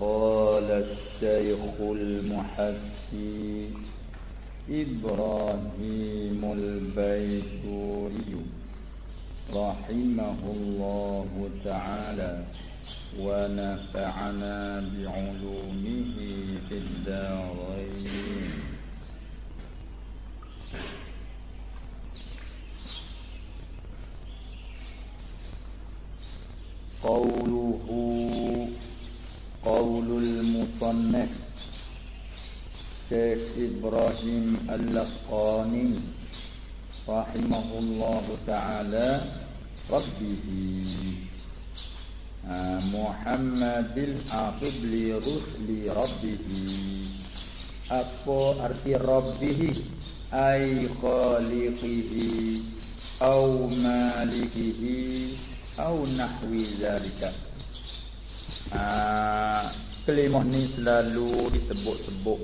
قال الشيخ المحسي إبراهيم البيتوري رحمه الله تعالى ونفعنا بعلومه في الدارين. قوله قول المصنف شيخ إبراهيم اللقاني رحمه الله تعالى ربه. محمد الحافظ لرسل ربه. apa arti rabbih ay khaliqihi au malikihi au nahwi zalika ah kelimah ni selalu disebut-sebut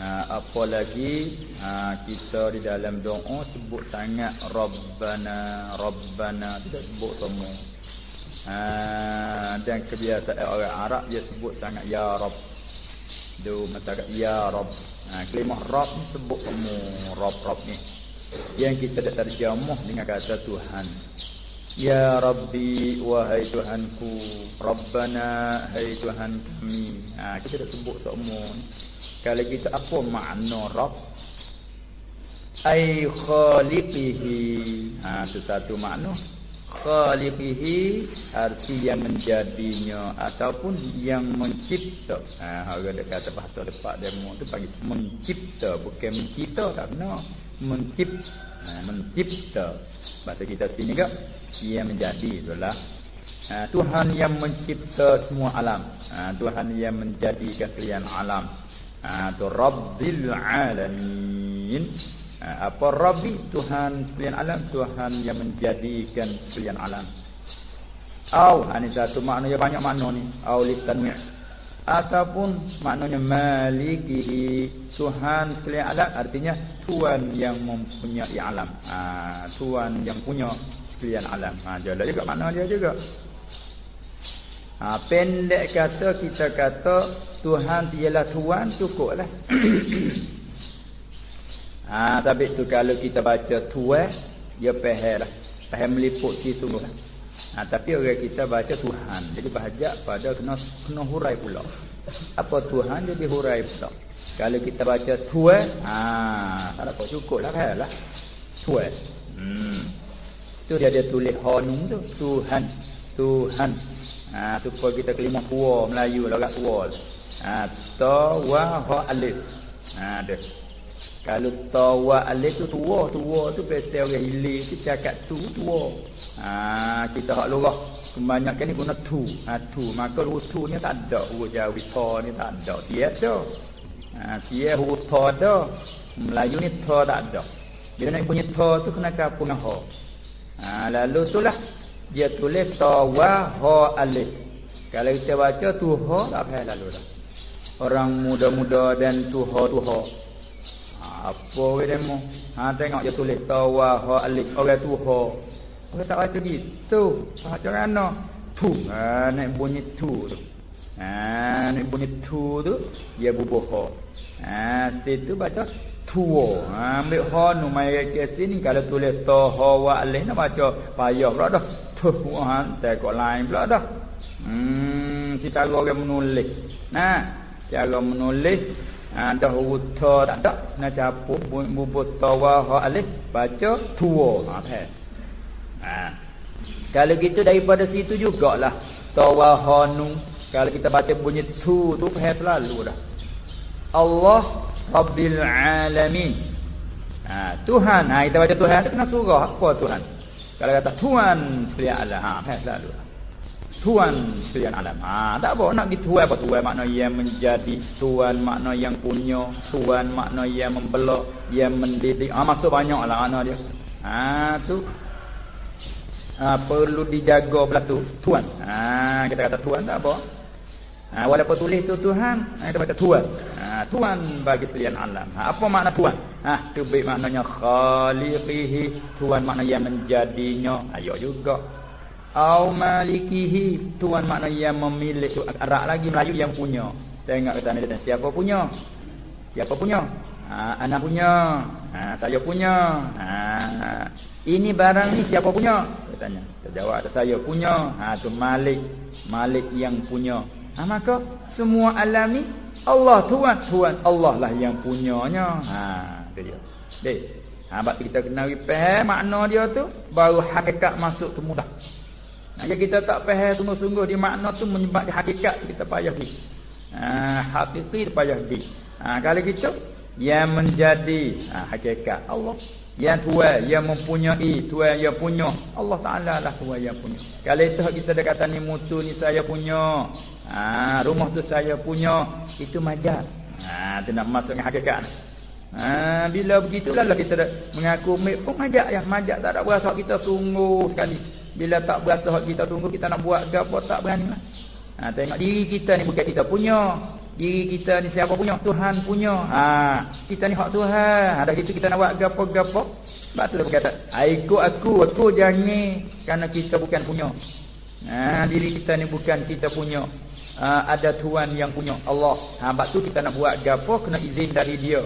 ha, apalagi ha, kita di dalam doa sebut sangat rabbana rabbana tidak sebut semua ha, dan kebiasaan orang Arab dia sebut sangat ya rabb do masyarakat ya Rabb. Ha, kelimah Rabb sebut semua Rabb Rabb ni. Yang kita dah terjemah dengan kata Tuhan. Ya Rabbi wahai Tuhanku, Rabbana hai Tuhan kami. Ha, kita dah sebut semua. Kalau kita apa makna Rabb? Ai khaliqihi. Ha, itu satu makna khaliqihi arti yang menjadinya ataupun yang mencipta ha orang dia kata bahasa depan demo tu panggil mencipta bukan mencipta tak benar mencipta ha, mencipta bahasa kita sini ke yang menjadi itulah ha, Tuhan yang mencipta semua alam. Ha, Tuhan yang menjadikan sekalian alam. Ha, tu Rabbil Alamin. Ha, apa Rabbi? Tuhan sekalian alam Tuhan yang menjadikan sekalian alam. Au ha, Ini satu makna yang banyak makna ni. Au litanmi' Ataupun maknanya malikihi Tuhan sekalian alam. Artinya Tuhan yang mempunyai alam ha, Tuhan yang punya sekalian alam ha, Jadi juga makna dia juga ha, Pendek kata kita kata Tuhan ialah Tuhan cukup lah Ha, tapi tu kalau kita baca tuan, dia faham lah. Faham meliput situ lah. Ha, tapi orang kita baca Tuhan. Jadi bahajak pada kena kena hurai pula. Apa Tuhan jadi hurai pula. Kalau kita baca tuan, ha, tak apa cukup lah faham lah. Tuan. Hmm. Tu dia dia tulis honung tu. Tuhan. Tuhan. Ha, tu kalau kita kelima tua Melayu lah kat tua. Ha, ta wa ha alif. Ha, dia. Kalau tawa alif tu tua, tua tu pasal orang hilir tu cakap tu tua. Ha, kita hak lurah. Kebanyakan ni guna tu. Ha, tu. Maka huruf tu ni tak ada. Huruf jawi ta ni tak ada. Dia ada. Ha, dia huruf ta ada. Melayu ni ta tak ada. Bila nak punya ta tu kena campur dengan ha. Ha, lalu tu lah. Dia tulis tawa ha alif. Kalau kita baca tu ha tak payah lalu dah. Orang muda-muda dan tu ha tu ha apa we demo ha tengok dia tulis tawa ha alif orang tu ha orang tak baca gitu baca mana tu ha naik bunyi tu tu ha bunyi tu tu dia bubuh ha situ baca tuo. Ha ambil ha nu mai ke sini kalau tulis ta ha wa alif nak baca payah pula dah. Tu ha tengok lain pula dah. Hmm cara orang menulis. Nah cara menulis ada ha, huruf ta tak ada nak capuk bubut tawa ha alif baca tua ha ha. Kalau gitu daripada situ jugalah. Tawa ha nun kalau kita baca bunyi tu tu faham selalu dah Allah Rabbil Alamin ha Tuhan ha kita baca Tuhan kena surah apa Tuhan kalau kata Tuhan sekalian Allah ha faham selalu dah Tuhan sekalian alam. Ha, tak apa nak gitu apa Tuhan makna yang menjadi, Tuhan makna yang punya, Tuhan makna yang membelak, yang mendidik. Ha, masuk banyaklah makna dia. Ha tu. Ha, perlu dijaga belah tu Tuhan. Ha kita kata Tuhan tak apa. Ha walaupun tulis tu Tuhan, ha, kita baca Tuhan. Ha Tuhan bagi sekalian alam. Ha, apa makna Tuhan? Ha tu baik maknanya khaliqihi, Tuhan makna yang menjadinya. Ayo juga. au malikihi. Tuan makna yang memilih tu. Arab lagi Melayu yang punya. Tengok kata ni siapa punya? Siapa punya? Ha, anak punya. Ha, saya punya. Ha, ini barang ni siapa punya? Katanya terjawab saya punya. Ha tu malik. Malik yang punya ha, maka semua alam ni Allah tuan tuan Allah lah yang punyanya. Ha tu dia. Dek ha bab kita kena faham makna dia tu baru hakikat masuk tu mudah. Nah, kita tak faham sungguh-sungguh di makna tu menyebab di hakikat kita payah di. Ha, hakiki payah di. Ha, kalau gitu yang menjadi ha, hakikat Allah yang tua yang mempunyai tua yang punya. Allah Taala lah tua yang punya. Kalau itu kita dah kata ni mutu ni saya punya. Ha, rumah tu saya punya. Itu majaz. Ha tu nak masuk hakikat ha, bila begitulah lah kita mengaku pun majaz ya? Majaz tak ada berasa kita sungguh sekali. Bila tak berasa kita sungguh kita nak buat gapo tak berani lah. Ha, tengok diri kita ni bukan kita punya. Diri kita ni siapa punya? Tuhan punya. Ha, kita ni hak Tuhan. Ada gitu kita nak buat gapo-gapo. Sebab tu dia berkata, ikut aku, aku jangan kerana kita bukan punya. Ha, diri kita ni bukan kita punya. Ha, ada Tuhan yang punya Allah. Ha, sebab tu kita nak buat gapo kena izin dari dia.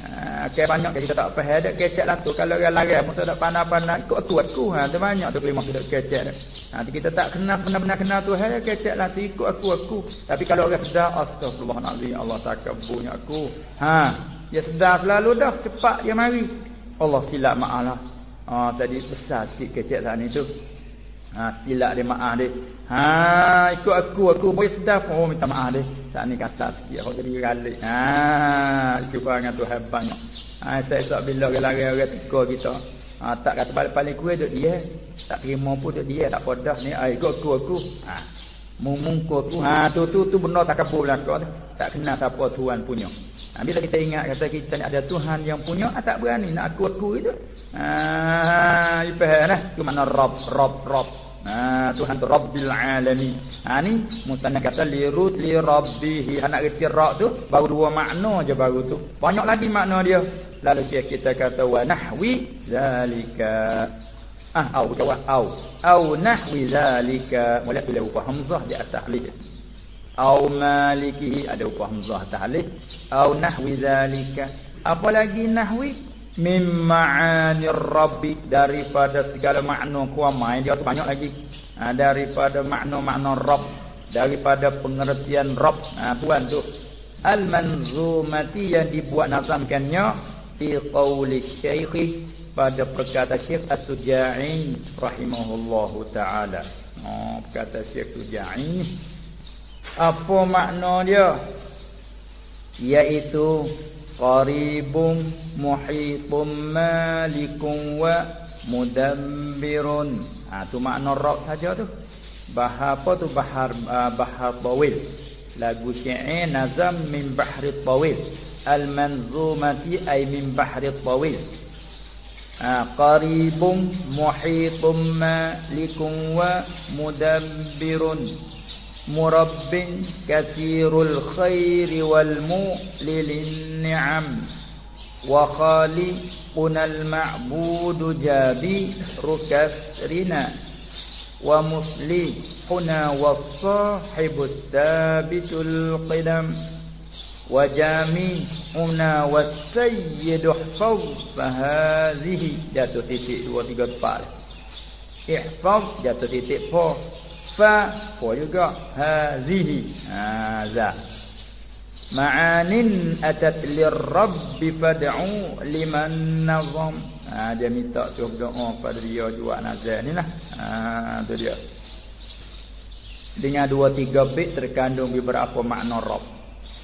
Okay, banyak kita tak faham dak kecek lah tu kalau orang lari masa dak pandai-pandai ikut aku aku ha tu banyak tu kelima kita kecek dak. Ha kita tak kenal benar-benar kenal tu hai kecek lah tu ikut aku aku. Tapi kalau orang sedar astagfirullahalazim Allah takabburnya aku. Ha dia sedar selalu dah cepat dia mari. Allah silap maaf lah. Ha tadi besar sikit kecek saat ni tu. Ha silap dia maaf dia. Ha ikut aku aku boleh sedar pun oh, minta maaf dia. Saat ni kasar sikit aku jadi galik. Ha cuba dengan Tuhan banyak. Ha saya tak bila lari orang teka kita. Ha tak kata paling-paling kuat duk dia. Tak terima pun duk dia tak podah ni ai ikut aku aku. Ha mumungku aku. Ha tu tu tu benar tak lah kau. Tak kenal siapa tuan punya. Ha, bila kita ingat kata kita ni ada Tuhan yang punya, ha, tak berani nak aku aku itu. Ha, lah. Itu makna Rob, Rob, Rob. Ha, Tuhan tu Rabbil Alamin. Ha ni mutanna kata li rut li rabbihi. Ha nak reti ra tu baru dua makna je baru tu. Banyak lagi makna dia. Lalu kita kata wa nahwi zalika. Ah au jawab au. Au nahwi zalika. Mula tu upah hamzah di atas alif. Au malikihi ada upah hamzah atas alif. Au nahwi zalika. Apa lagi nahwi? Min ma'anir rabbi daripada segala makna kuamai dia tu banyak lagi. Ha, daripada makna-makna rabb daripada pengertian rabb. Ha, tuan tu. Al manzumati yang dibuat nazamkannya fi qauli syekh pada perkata syekh as-suja'i rahimahullahu taala. Oh perkata syekh suja'i apa makna dia? Iaitu muhitum malikum wa mudabbirun ha tu makna rab saja tu. Bahar apa tu? Bahar uh, bahar tawil. Lagu syair nazam min bahri tawil. Al manzumati ay min bahri tawil. ha qaribun muhitum malikum wa mudabbirun مرب كثير الخير والمؤلل النعم وخالقنا المعبود جابر كسرنا ومصلحنا والصاحب الثابت القدم وجامعنا والسيد احفظ فهذه جاتو تيتي وتيجو تبال احفظ جاتو تيتي فوق fa fa juga. Hazihi. Hadza ma'anin atat lirabbi fad'u liman nazam. Ha, dia minta suruh doa pada dia juga nazar ni lah. Ha, tu dia. Dengan dua tiga bit terkandung beberapa makna rab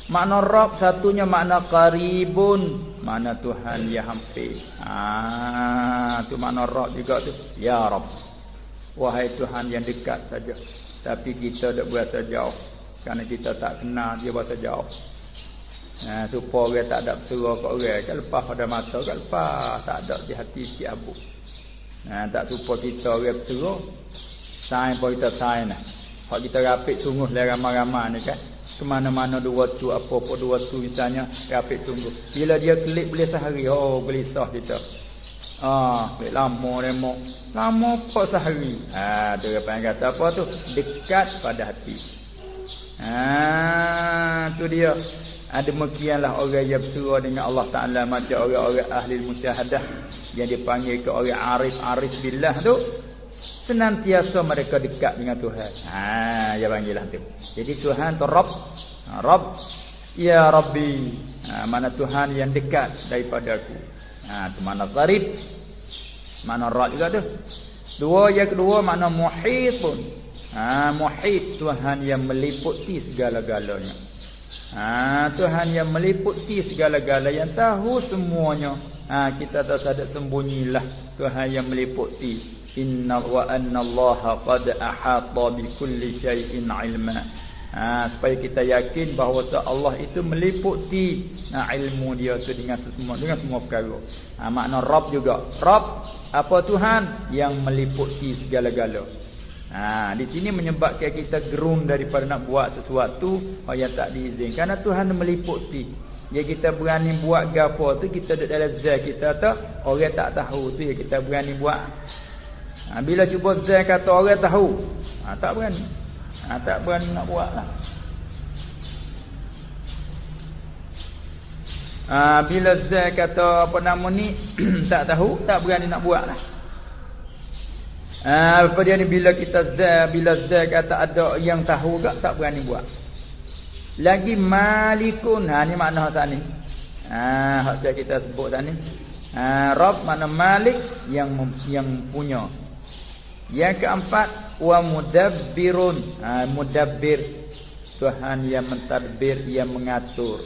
makna rab satunya makna qaribun. Makna Tuhan yang hampir. Ha, tu makna rab juga tu. Ya rab Wahai Tuhan yang dekat saja. Tapi kita tak berasa jauh Kerana kita tak kenal dia berasa jauh ha, supaya orang tak ada berserah kat orang. Kan lepas pada mata kan lepas. Tak ada di hati si abu nah, Tak supaya kita orang berserah Sain pun kita sain lah. Kalau kita rapik sungguh lah ramai-ramai ni kan. Kemana-mana dua tu Apa-apa dua tu misalnya Rapik sungguh. Bila dia klik boleh sehari Oh gelisah kita Ah, ha, lama demo. Lama apa sehari? Ah, ha, tu apa kata apa tu? Dekat pada hati. Ah, tu dia. Ada demikianlah orang yang bersuara dengan Allah Taala macam orang-orang ahli musyahadah yang dipanggil ke orang arif-arif billah tu senantiasa mereka dekat dengan Tuhan. Ha, dia panggillah tu. Jadi Tuhan tu Rabb. Ha, Rabb ya Rabbi. Ha, mana Tuhan yang dekat daripada aku. Ha, tu mana Qarib. Mana Rabb juga tu. Dua yang kedua makna muhitun. Ha, muhit Tuhan yang meliputi segala-galanya. Ha, Tuhan yang meliputi segala-gala yang tahu semuanya. Ha, kita tak ada sembunyilah Tuhan yang meliputi. Inna wa anna Allah qad ahata bi kulli syai'in ilma. Ha, supaya kita yakin bahawa Allah itu meliputi ha, ilmu dia tu dengan semua dengan semua perkara. Ha, makna Rabb juga. Rabb apa Tuhan yang meliputi segala-gala. Ha, di sini menyebabkan kita gerun daripada nak buat sesuatu yang tak diizinkan. Karena Tuhan meliputi. Ya kita berani buat gapo tu kita duduk dalam zat kita tu orang tak tahu tu ya kita berani buat. Ha, bila cuba zat kata orang tahu. Ha, tak berani. Ha, tak berani nak buat lah. Ha, bila zat kata apa nama ni tak tahu tak berani nak buat lah. Ha, apa dia ni bila kita zah bila zah kata ada yang tahu gak tak berani buat. Lagi malikun. Ha ni makna hak ni. Ha hak kita sebut tadi. Ha Rabb makna malik yang yang punya. Yang keempat wa mudabbirun. Ha mudabbir Tuhan yang mentadbir yang mengatur.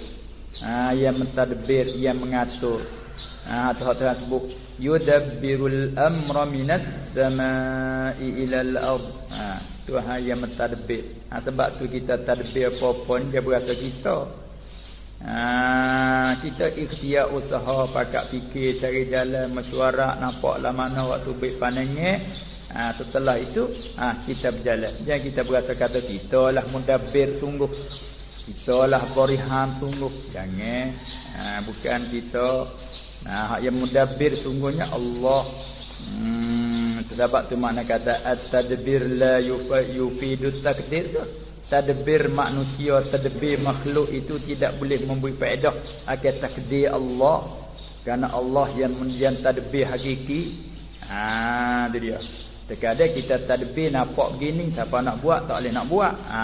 Ha yang mentadbir yang mengatur. Ha Tuhan sebut yudabbirul amra minas samai ilal ard ha tuhan yang mentadbir ha, sebab tu kita tadbir apa pun dia berasa kita ha kita ikhtiar usaha pakak fikir cari jalan mesyuarat nampaklah mana waktu baik panennya ha, setelah itu ha, kita berjalan jangan kita berasa kata kita lah mudabbir sungguh kita lah berihan sungguh jangan ha, bukan kita Nah, yang mudabbir sungguhnya Allah. Hmm, sebab tu makna kata at-tadbir la yufidu takdir tu. Tadbir manusia, tadbir makhluk itu tidak boleh memberi faedah akan takdir Allah. Karena Allah yang menjadi tadbir hakiki. Ah, ha, dia. Terkadang kita tadbir nampak begini, siapa nak buat tak boleh nak buat. Ha.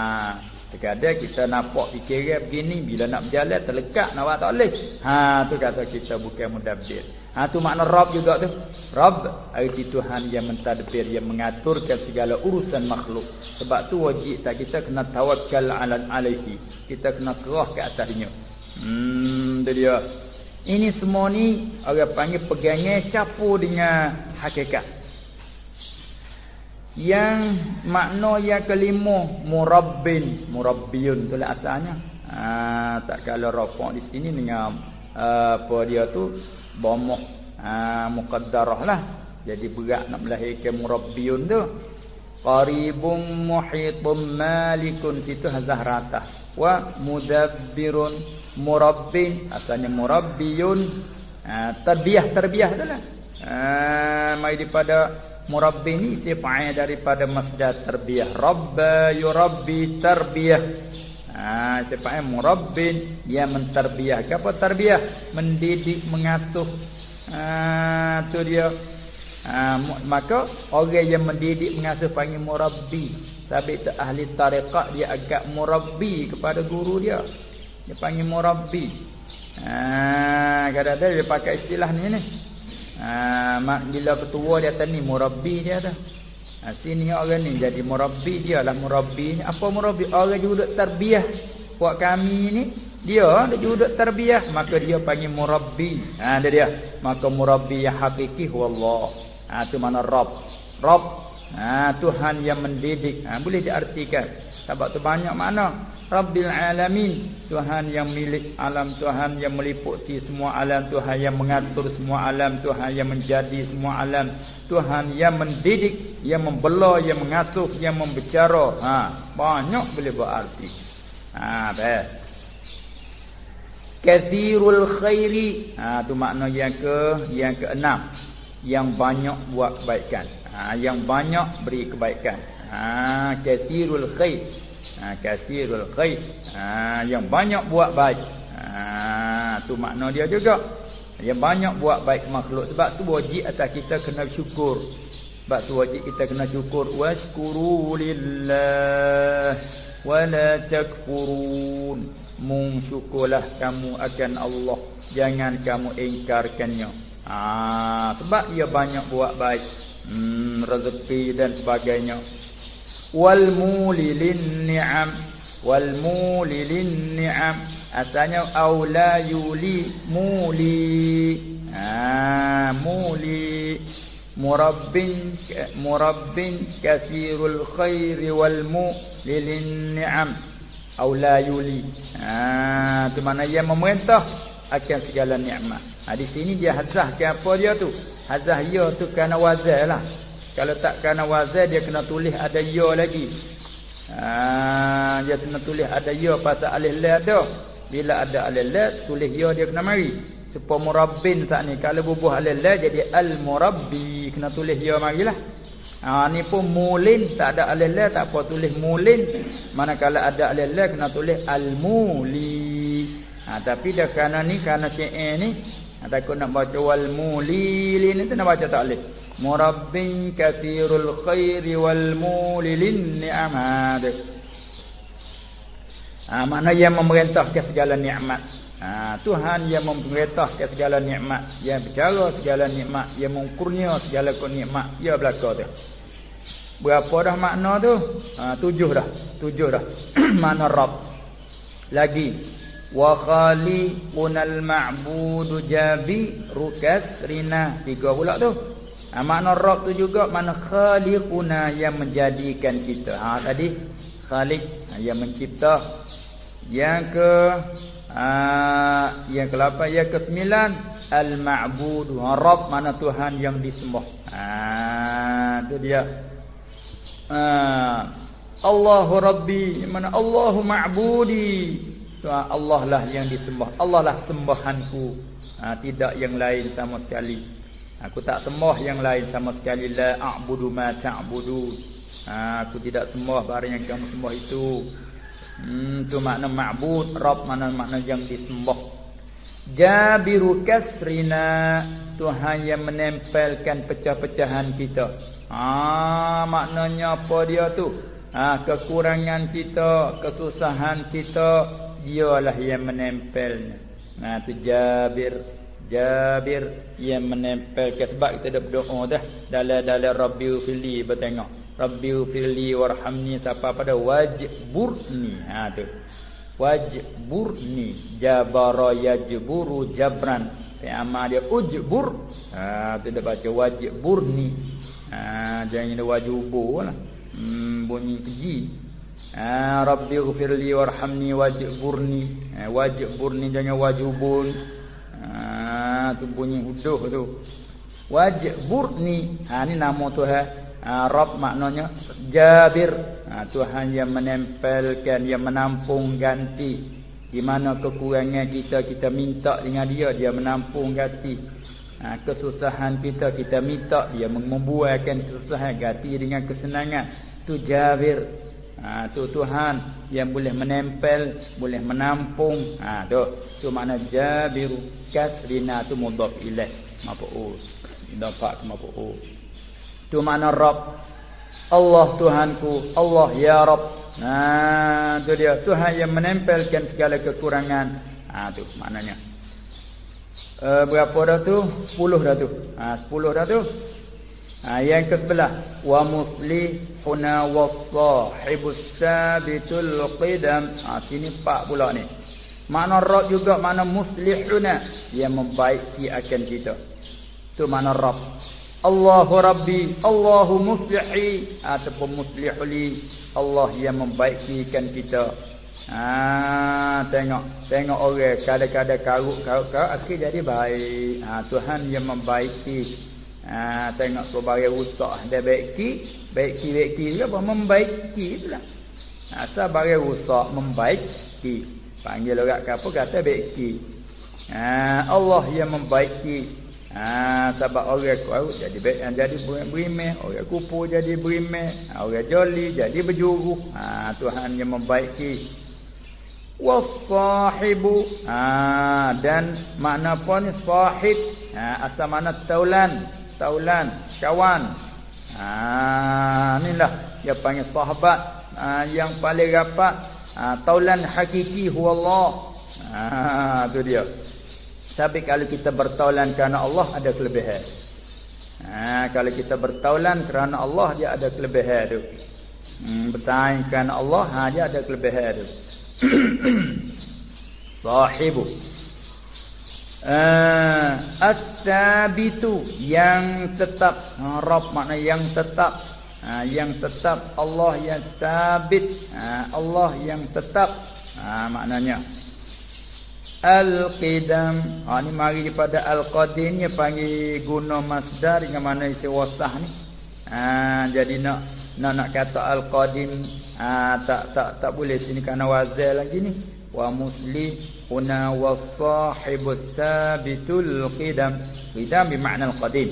Terkadang kita nampak fikiran begini bila nak berjalan terlekat nak buat tak boleh. Ha tu kata kita bukan mudabbir. Ha tu makna Rabb juga tu. Rabb arti Tuhan yang mentadbir yang mengaturkan segala urusan makhluk. Sebab tu wajib tak kita kena tawakal ala alaihi. Kita kena kerah ke atasnya. Hmm tu dia. Ini semua ni orang panggil pegangnya campur dengan hakikat. Yang makna yang kelima murabbin, murabbiyun tu lah asalnya. Ha, tak kalau rafaq di sini dengan uh, apa dia tu bomoh ha, muqaddarah lah. Jadi berat nak melahirkan murabbiyun tu. Qaribun muhitun malikun situ hazah rata. Wa mudabbirun murabbin asalnya murabbiyun. Ha, terbiah terbiah tu lah. Ha, mai daripada Murabbi ni istifa'il daripada masdar tarbiyah. Rabba yurabbi tarbiyah. Ha, istifa'il murabbin yang mentarbiyah. Apa tarbiyah? Mendidik, mengasuh. Ha, tu dia. Ha, maka orang yang mendidik, mengasuh panggil murabbi. Tapi tu ahli tariqah dia agak murabbi kepada guru dia. Dia panggil murabbi. Ha, kadang-kadang dia pakai istilah ni ni. Ha, mak bila ketua dia tadi murabbi dia tu. Ha, sini orang ni jadi murabbi dia lah murabbi ni. Apa murabbi? Orang juga terbiah. Buat kami ni dia dia juga terbiah maka dia panggil murabbi. Ha dia dia. Maka murabbi yang hakiki wallah. Ha tu mana Rabb. Rabb Ha, Tuhan yang mendidik. Ha, Boleh diartikan. Sebab tu banyak makna. Rabbil Alamin Tuhan yang milik alam Tuhan yang meliputi semua alam Tuhan yang mengatur semua alam Tuhan yang menjadi semua alam Tuhan yang mendidik Yang membela, yang mengasuh, yang membicara. Ha, Banyak boleh berarti ha, Baik Kathirul khairi. Ha, tu makna yang ke Yang keenam. Yang banyak buat kebaikan. Ha, yang banyak beri kebaikan. Ha, kathirul khair. Ha, kathirul khair. Ha, yang banyak buat baik. Ha, tu makna dia juga. Yang banyak buat baik makhluk. Sebab tu wajib atas kita kena syukur. Sebab tu wajib kita kena syukur. Washkuru lillah. Wala takfurun. Mung syukurlah kamu akan Allah. Jangan kamu ingkarkannya. Ha, sebab dia banyak buat baik. Hmm, rezeki dan sebagainya. Wal mulilin ni'am. Wal mulilin ni'am. Asalnya aula yuli muli. Ha, muli murabbin murabbin kathirul khairi wal mu'lilin ni'am aw la yuli ha tu mana yang memerintah akan segala nikmat ha di sini dia hazahkan apa dia tu hazah ya tu kerana wazan lah. Kalau tak kerana wazan dia kena tulis ada ya lagi. Ha dia kena tulis ada ya pasal alif lam ada bila ada alif lam tulis ya dia kena mari. Supaya murabbin tak ni. Kalau bubuh alil la jadi al murabbi kena tulis ya marilah. Ha ni pun mulin. Tak ada alil la tak apa tulis mulin. Manakala ada alil la kena tulis al muli ha tapi dah kerana ni kerana syair ni takut nak baca wal mulili ni tak nak baca tak boleh murabbin kathirul khairi wal mulilin ni'amad ha makna yang memerintahkan segala nikmat Ha, Tuhan yang memerintahkan segala nikmat, yang bicara segala nikmat, yang mengkurnia segala nikmat, ya belaka tu. Berapa dah makna tu? Ha, tujuh dah. Tujuh dah. makna Rabb. Lagi wa khaliqunal ma'budu jabi rukas rina tiga pula tu. Ha, makna Rabb tu juga makna khaliquna yang menjadikan kita. Ha tadi khaliq ha, yang mencipta. Yang ke Ah, yang ke-8 yang ke-9 al-ma'bud rabb mana tuhan yang disembah ah tu dia ah Allahu rabbi mana Allahu ma'budi tuhan Allah lah yang disembah. Allah lah sembahanku. Ah tidak yang lain sama sekali. Aku tak sembah yang lain sama sekali. La a'budu ma ta'budu ah aku tidak sembah barang yang kamu sembah itu. Hmm, tu makna ma'bud, Rabb mana makna yang disembah. Jabiru kasrina, Tuhan yang menempelkan pecah-pecahan kita. Ah, maknanya apa dia tu? Ah, kekurangan kita, kesusahan kita, dialah yang menempelnya. Nah, tu Jabir, Jabir yang menempelkan. Sebab kita dah berdoa dah. Dalam dalam Rabbi fili bertengok. Rabbi firli warhamni siapa pada wajburni. Ha tu. Wajburni. Jabara yajburu jabran. Amal dia ujbur. Ha tu dia baca wajburni. Ha jangan dia wajubu lah. Hmm, bunyi keji ha rabbi firli warhamni wajburni. Ha, wajburni jangan wajubun. Ha tu bunyi huduh tu. Wajburni. Ha ni nama Tuhan ha, Rab maknanya Jabir. Ha, Tuhan yang menempelkan Yang menampung ganti. Di mana kekurangan kita Kita minta dengan dia Dia menampung ganti. Ha, Kesusahan kita Kita minta Dia membuatkan kesusahan Ganti dengan kesenangan. Itu Jabir ha, Itu Tuhan yang boleh menempel Boleh menampung ha, Itu tu makna Jabir Kasrina itu mudab ilaih Mapu'ul Dapat mapu'ul Tu makna Rabb. Allah Tuhanku, Allah ya Rabb. Nah, tu dia Tuhan yang menempelkan segala kekurangan. Ah tu maknanya. Uh, berapa dah tu? 10 dah tu. Ah 10 dah tu. Ah yang ke-11 wa muslihuna was-sahibus sabitul qidam. Ah sini pak pula ni. Makna Rabb juga makna muslihuna. Yang membaiki akan kita. Tu makna Rabb. Allahu Rabbi Allahu muslihi. Ataupun muslihuli. Allah yang membaikkan kita. Ha, tengok tengok orang. Kadang-kadang karuk-karuk akhir jadi baik. Ha, Tuhan yang membaiki ha, tengok sebagai rusak. Dia baiki baiki baiki juga apa membaiki itulah asal barang rusak membaiki panggil orang apa kata baiki ha, Allah yang membaiki Ha, sebab orang kuat jadi baik yang jadi berimeh, orang kupu jadi berimeh, orang joli jadi berjuru. Ha, Tuhan yang membaiki. Wasahibu. Ha, dan makna ni sahib? Ha, asal mana taulan, taulan, kawan. Ha, inilah dia panggil sahabat ha, yang paling rapat. Ha, taulan hakiki huwa Allah. Ha, tu dia. Tapi kalau kita bertaulan kerana Allah ada kelebihan. Ha, kalau kita bertaulan kerana Allah dia ada kelebihan tu. Hmm, bertahan kerana Allah ha, dia ada kelebihan tu. Sahibu. Uh, At-tabitu yang tetap. Ha, Rabb makna yang tetap. Ha, yang tetap. Allah yang tabit ha, Allah yang tetap. Ha, maknanya. Al-Qidam. Ha, Ni mari daripada Al-Qadim Ni panggil guna masdar Dengan mana isi wasah ni. Ha, Jadi nak nak nak kata Al-Qadim ha, tak, tak tak boleh sini Kerana wazal lagi ni. Wa musli Wa sahibus sabitul qidam. Qidam bermakna Al-Qadim.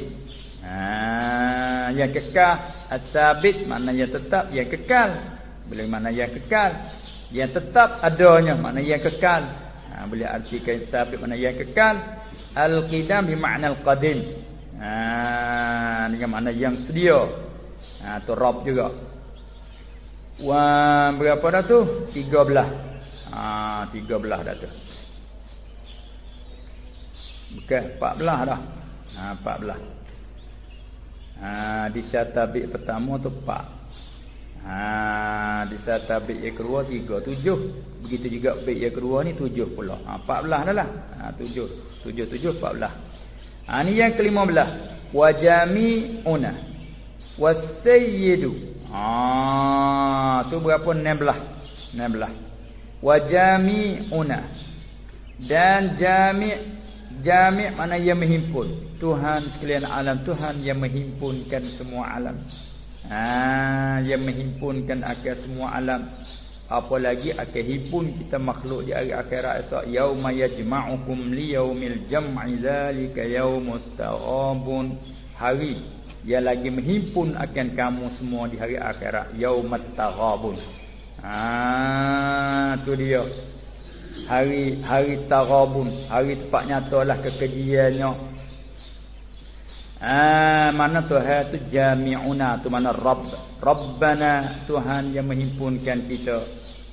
Ha, Yang kekal Al-Sabit makna yang tetap Yang kekal. Boleh makna yang kekal Yang tetap adanya Makna yang kekal. Ha, boleh artikan sabit mana yang kekal. Al-qidam bermakna al-qadim. Ha dengan makna yang sedia. Ha tu rabb juga. Wa berapa dah tu? 13 ha 13 dah tu bukan 14 dah ha 14 Ha di syatabik pertama tu 4 Ha di saat tabik yang kedua tiga tujuh begitu juga bait yang kedua ni tujuh pula. Ha empat belah dah lah. Ha tujuh tujuh tujuh empat belah. Ha ni yang kelima belah. Wa jami'una wasayyidu. Ha tu berapa enam belah? Enam belah. Wa jami'una dan jami' jami' mana yang menghimpun. Tuhan sekalian alam Tuhan yang menghimpunkan semua alam. Ha, Yang menghimpunkan akan semua alam. Apalagi akan himpun kita makhluk di hari akhirat esok. Yawma yajma'ukum liyawmil jam'i zalika yawmut taghabun Hari yang lagi menghimpun akan kamu semua di hari akhirat. Yawmat taghabun Ha, tu dia Hari hari taghabun Hari tempat nyata lah kekejiannya Ah, mana Tuhan tu jami'una tu mana Rabb. Rabbana Tuhan yang menghimpunkan kita.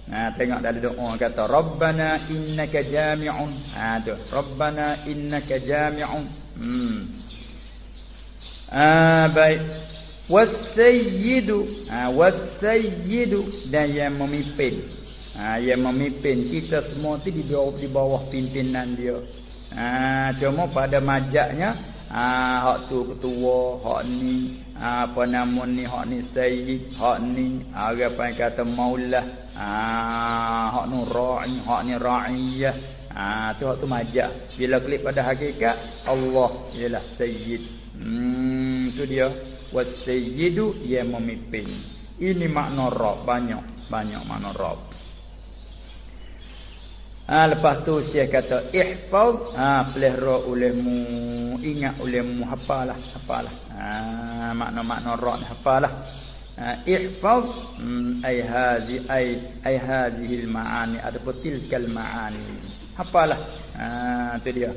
Ha tengok dalam doa kata Rabbana innaka jami'un. Ha tu Rabbana innaka jami'un. Hmm. Ah baik. Wasayyidu. Ha wasayyidu dan yang memimpin. Ha yang memimpin kita semua tu di bawah di bawah pimpinan dia. Ha cuma pada majaknya Ah hak tu ketua, hak ni ha, apa nama ni, hak ni sayyid, hak ni apa yang kata maulah. Ah hak nu ra'i, hak ni ra'iyah. Ah tu hak tu majak. Bila klik pada hakikat Allah ialah sayyid. Hmm tu dia wasayyidu yang memimpin. Ini makna Rabb banyak, banyak makna Rabb. Ha, lepas tu saya kata ihfaz. Ha pelihara olehmu. Ingat olehmu hafalah hafalah. Ha makna-makna ni hafalah. Ha, ihfaz. Hmm, ai hadhi ai ai hadhihi maani. Adapun tilkal maani. Hafalah. Ha tu dia.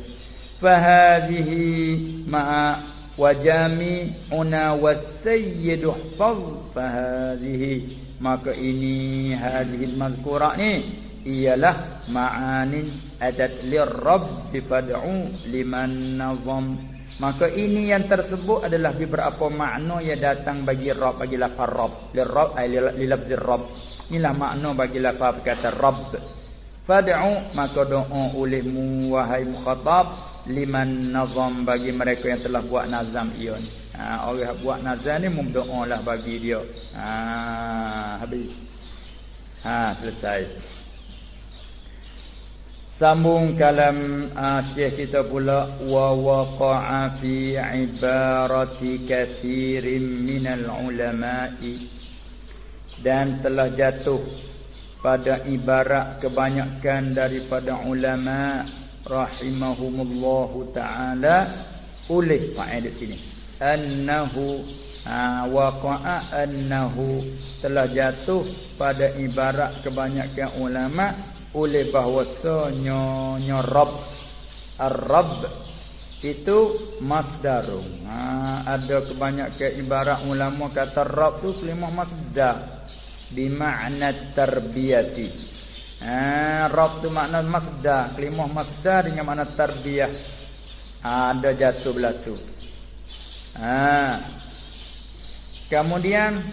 Fa hadhihi ma wa jami'una wasayyid ihfaz. Fa hadhihi maka ini hadhihi al ni ialah ma'anin adat lirabb fad'u liman nazam. Maka ini yang tersebut adalah beberapa makna yang datang bagi rabb bagi lafaz rabb. Lirabb ay lilafzir rabb. Inilah makna bagi lafaz kata rabb. Fad'u maka doa olehmu wahai mukhatab liman nazam bagi mereka yang telah buat nazam ion ha orang buat nazam ni memdoalah bagi dia. Ha habis. Ha selesai Sambung kalam uh, syekh kita pula wa waqa'a fi ibarati kathirin minal ulama'i. Dan telah jatuh pada ibarat kebanyakan daripada ulama rahimahumullahu taala oleh fa'il di sini. Annahu ha, waqa'a annahu telah jatuh pada ibarat kebanyakan ulama oleh bahwasanya nya rabb. Ar-rabb itu masdarun ha, ada kebanyakan ibarat ulama kata rabb tu kelimah masdar. Bimakna tarbiyati. Ha, rabb tu makna masdar. Kelimah masdar dengan makna tarbiyah. Ha, ada jatuh belatu. Ha, Kemudian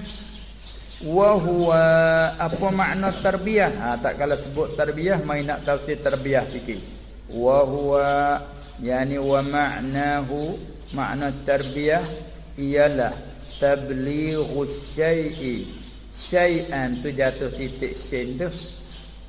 wa huwa apa makna tarbiyah? Ha tak kala sebut tarbiyah mai nak tafsir tarbiyah sikit. Wa huwa yani wa ma'nahu makna tarbiyah ialah tablighu syai'i syai'an tu jatuh titik sin tu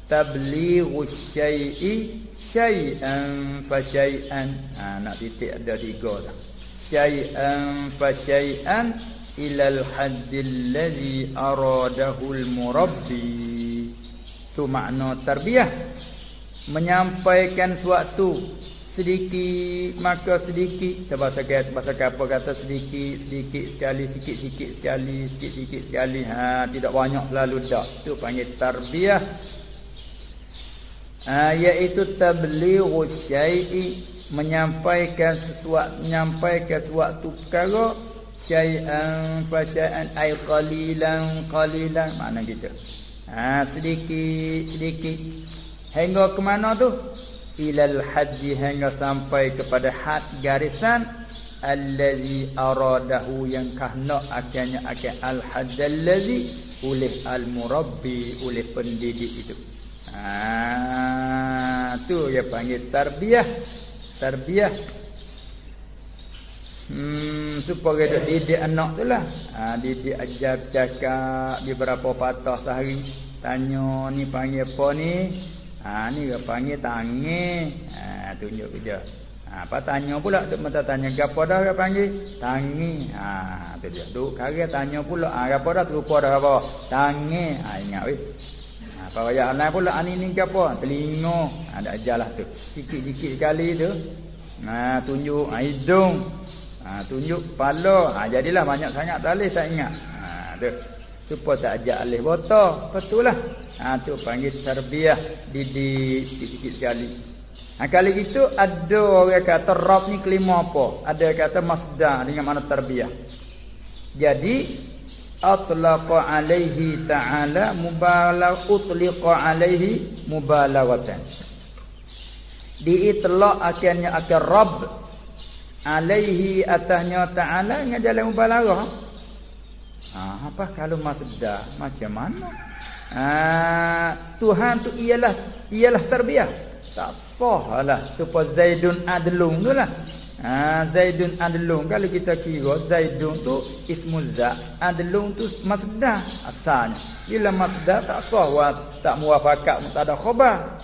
tablighu syai'i syai'an fa syai'an ha nak titik ada tiga dah syai'an fa syai'an ilal haddil ladzi aradahu al murabbi tu makna tarbiyah. Menyampaikan suatu sedikit maka sedikit. Bahasa kata bahasa apa kata? Sedikit sedikit sekali sikit sikit sekali sikit sikit sekali. Ha tidak banyak selalu dak tu panggil tarbiyah. Ha iaitu tablighu syai'i. Menyampaikan sesuatu menyampaikan suatu perkara syai'an fa syai'an ay qalilan qalilan. Makna gitu. Ha sedikit sedikit. Hingga ke mana tu? Ilal haji hingga sampai kepada had garisan. Allazi aradahu yang kahna akhirnya akan al hadd allazi oleh al murabbi oleh pendidik itu. Ha tu dia panggil tarbiyah. Tarbiyah Hmm, supaya dia didik anak tu lah. Ha, didik ajar cakap di berapa patah sehari. Tanya ni panggil apa ni? Ha, ni dia panggil tangi. Ha, tunjuk kerja. Ha, apa tanya pula tu mata tanya gapo dah dia panggil? Tangi. Ha, tu dia. Duk kare tanya pula. Ha, gapo dah terlupa dah apa? Tangi. Ha, ingat weh. Ha, apa wayah anak pula ani ni gapo? Telinga. Ha, dah ajarlah tu. Sikit-sikit sekali tu. Ha, tunjuk ha, hidung. Ha, tunjuk kepala. Ha, jadilah banyak sangat tak tak ingat. Ha, tu. Supaya tak ajak alih botol. Betul lah. Ha, tu panggil terbiah. Didik sikit-sikit sekali. Ha, kali gitu ada orang kata Rab ni kelima apa? Ada kata masdar dengan mana terbiah. Jadi atlaqa alaihi ta'ala mubalagh utliqa alaihi mubalaghatan. Diitlaq akhirnya akan Rabb alaihi atahnya ta'ala dengan jalan mubalaghah. Ha, apa kalau masdar macam mana? Ha, Tuhan tu ialah ialah tarbiyah. Tak sahlah supaya Zaidun adlung tu lah. Ha, Zaidun adlung kalau kita kira Zaidun tu ismu za, adlung tu masdar asalnya. Bila masdar tak sah tak muafakat mutada khabar.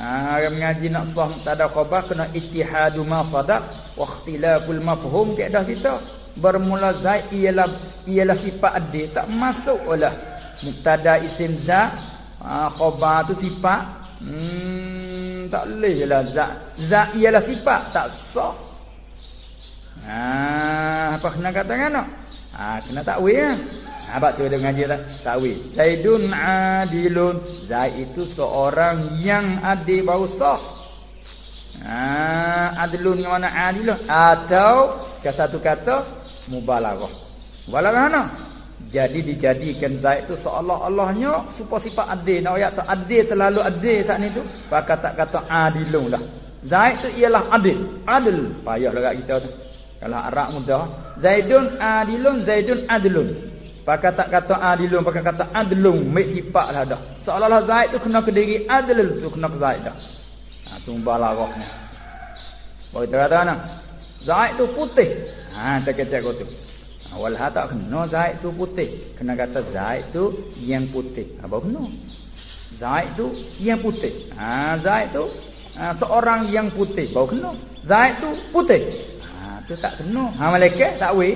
Orang mengaji nak sah mutada khabar kena ittihadu ma sadaq wa ikhtilaful mafhum kaedah kita. Bermula zaid ialah ialah sifat adil tak masuk oleh mutada isim za ha, khabar tu sifat hmm, tak boleh lah za za ialah sifat tak sah. Ha, apa kena kata kan? Ha, kena takwil ya. Abang tu ada mengaji tak? Takwil. Zaidun adilun. Zaid itu seorang yang adil baru sah. Ha, adilun yang mana adilun? Atau ke satu kata mubalaghah. Mubalaghah mana? Jadi dijadikan Zaid itu seolah-olahnya supaya sifat adil. Nak ayat tu adil terlalu adil saat ni tu. Pakai tak kata adilun lah. Zaid tu ialah adil. Adil. Payahlah kat kita tu. Kalau Arab mudah. Zaidun adilun, Zaidun adilun. Pakai tak kata adilun, pakai kata adlun, mek sifat lah dah. Seolah-olah Zaid tu kena ke diri adlul tu kena ke Zaid dah. Ha tu balaghahnya. Baik kita kata mana? Zaid tu putih. Ha tak kata kau tu. Ha tak kena Zaid tu putih. Kena kata Zaid tu yang putih. Apa kena? Zaid tu yang putih. Ha Zaid tu ha, seorang yang putih. Baru kena. Zaid tu putih. Ha tu tak kena. Ha malaikat tak weh.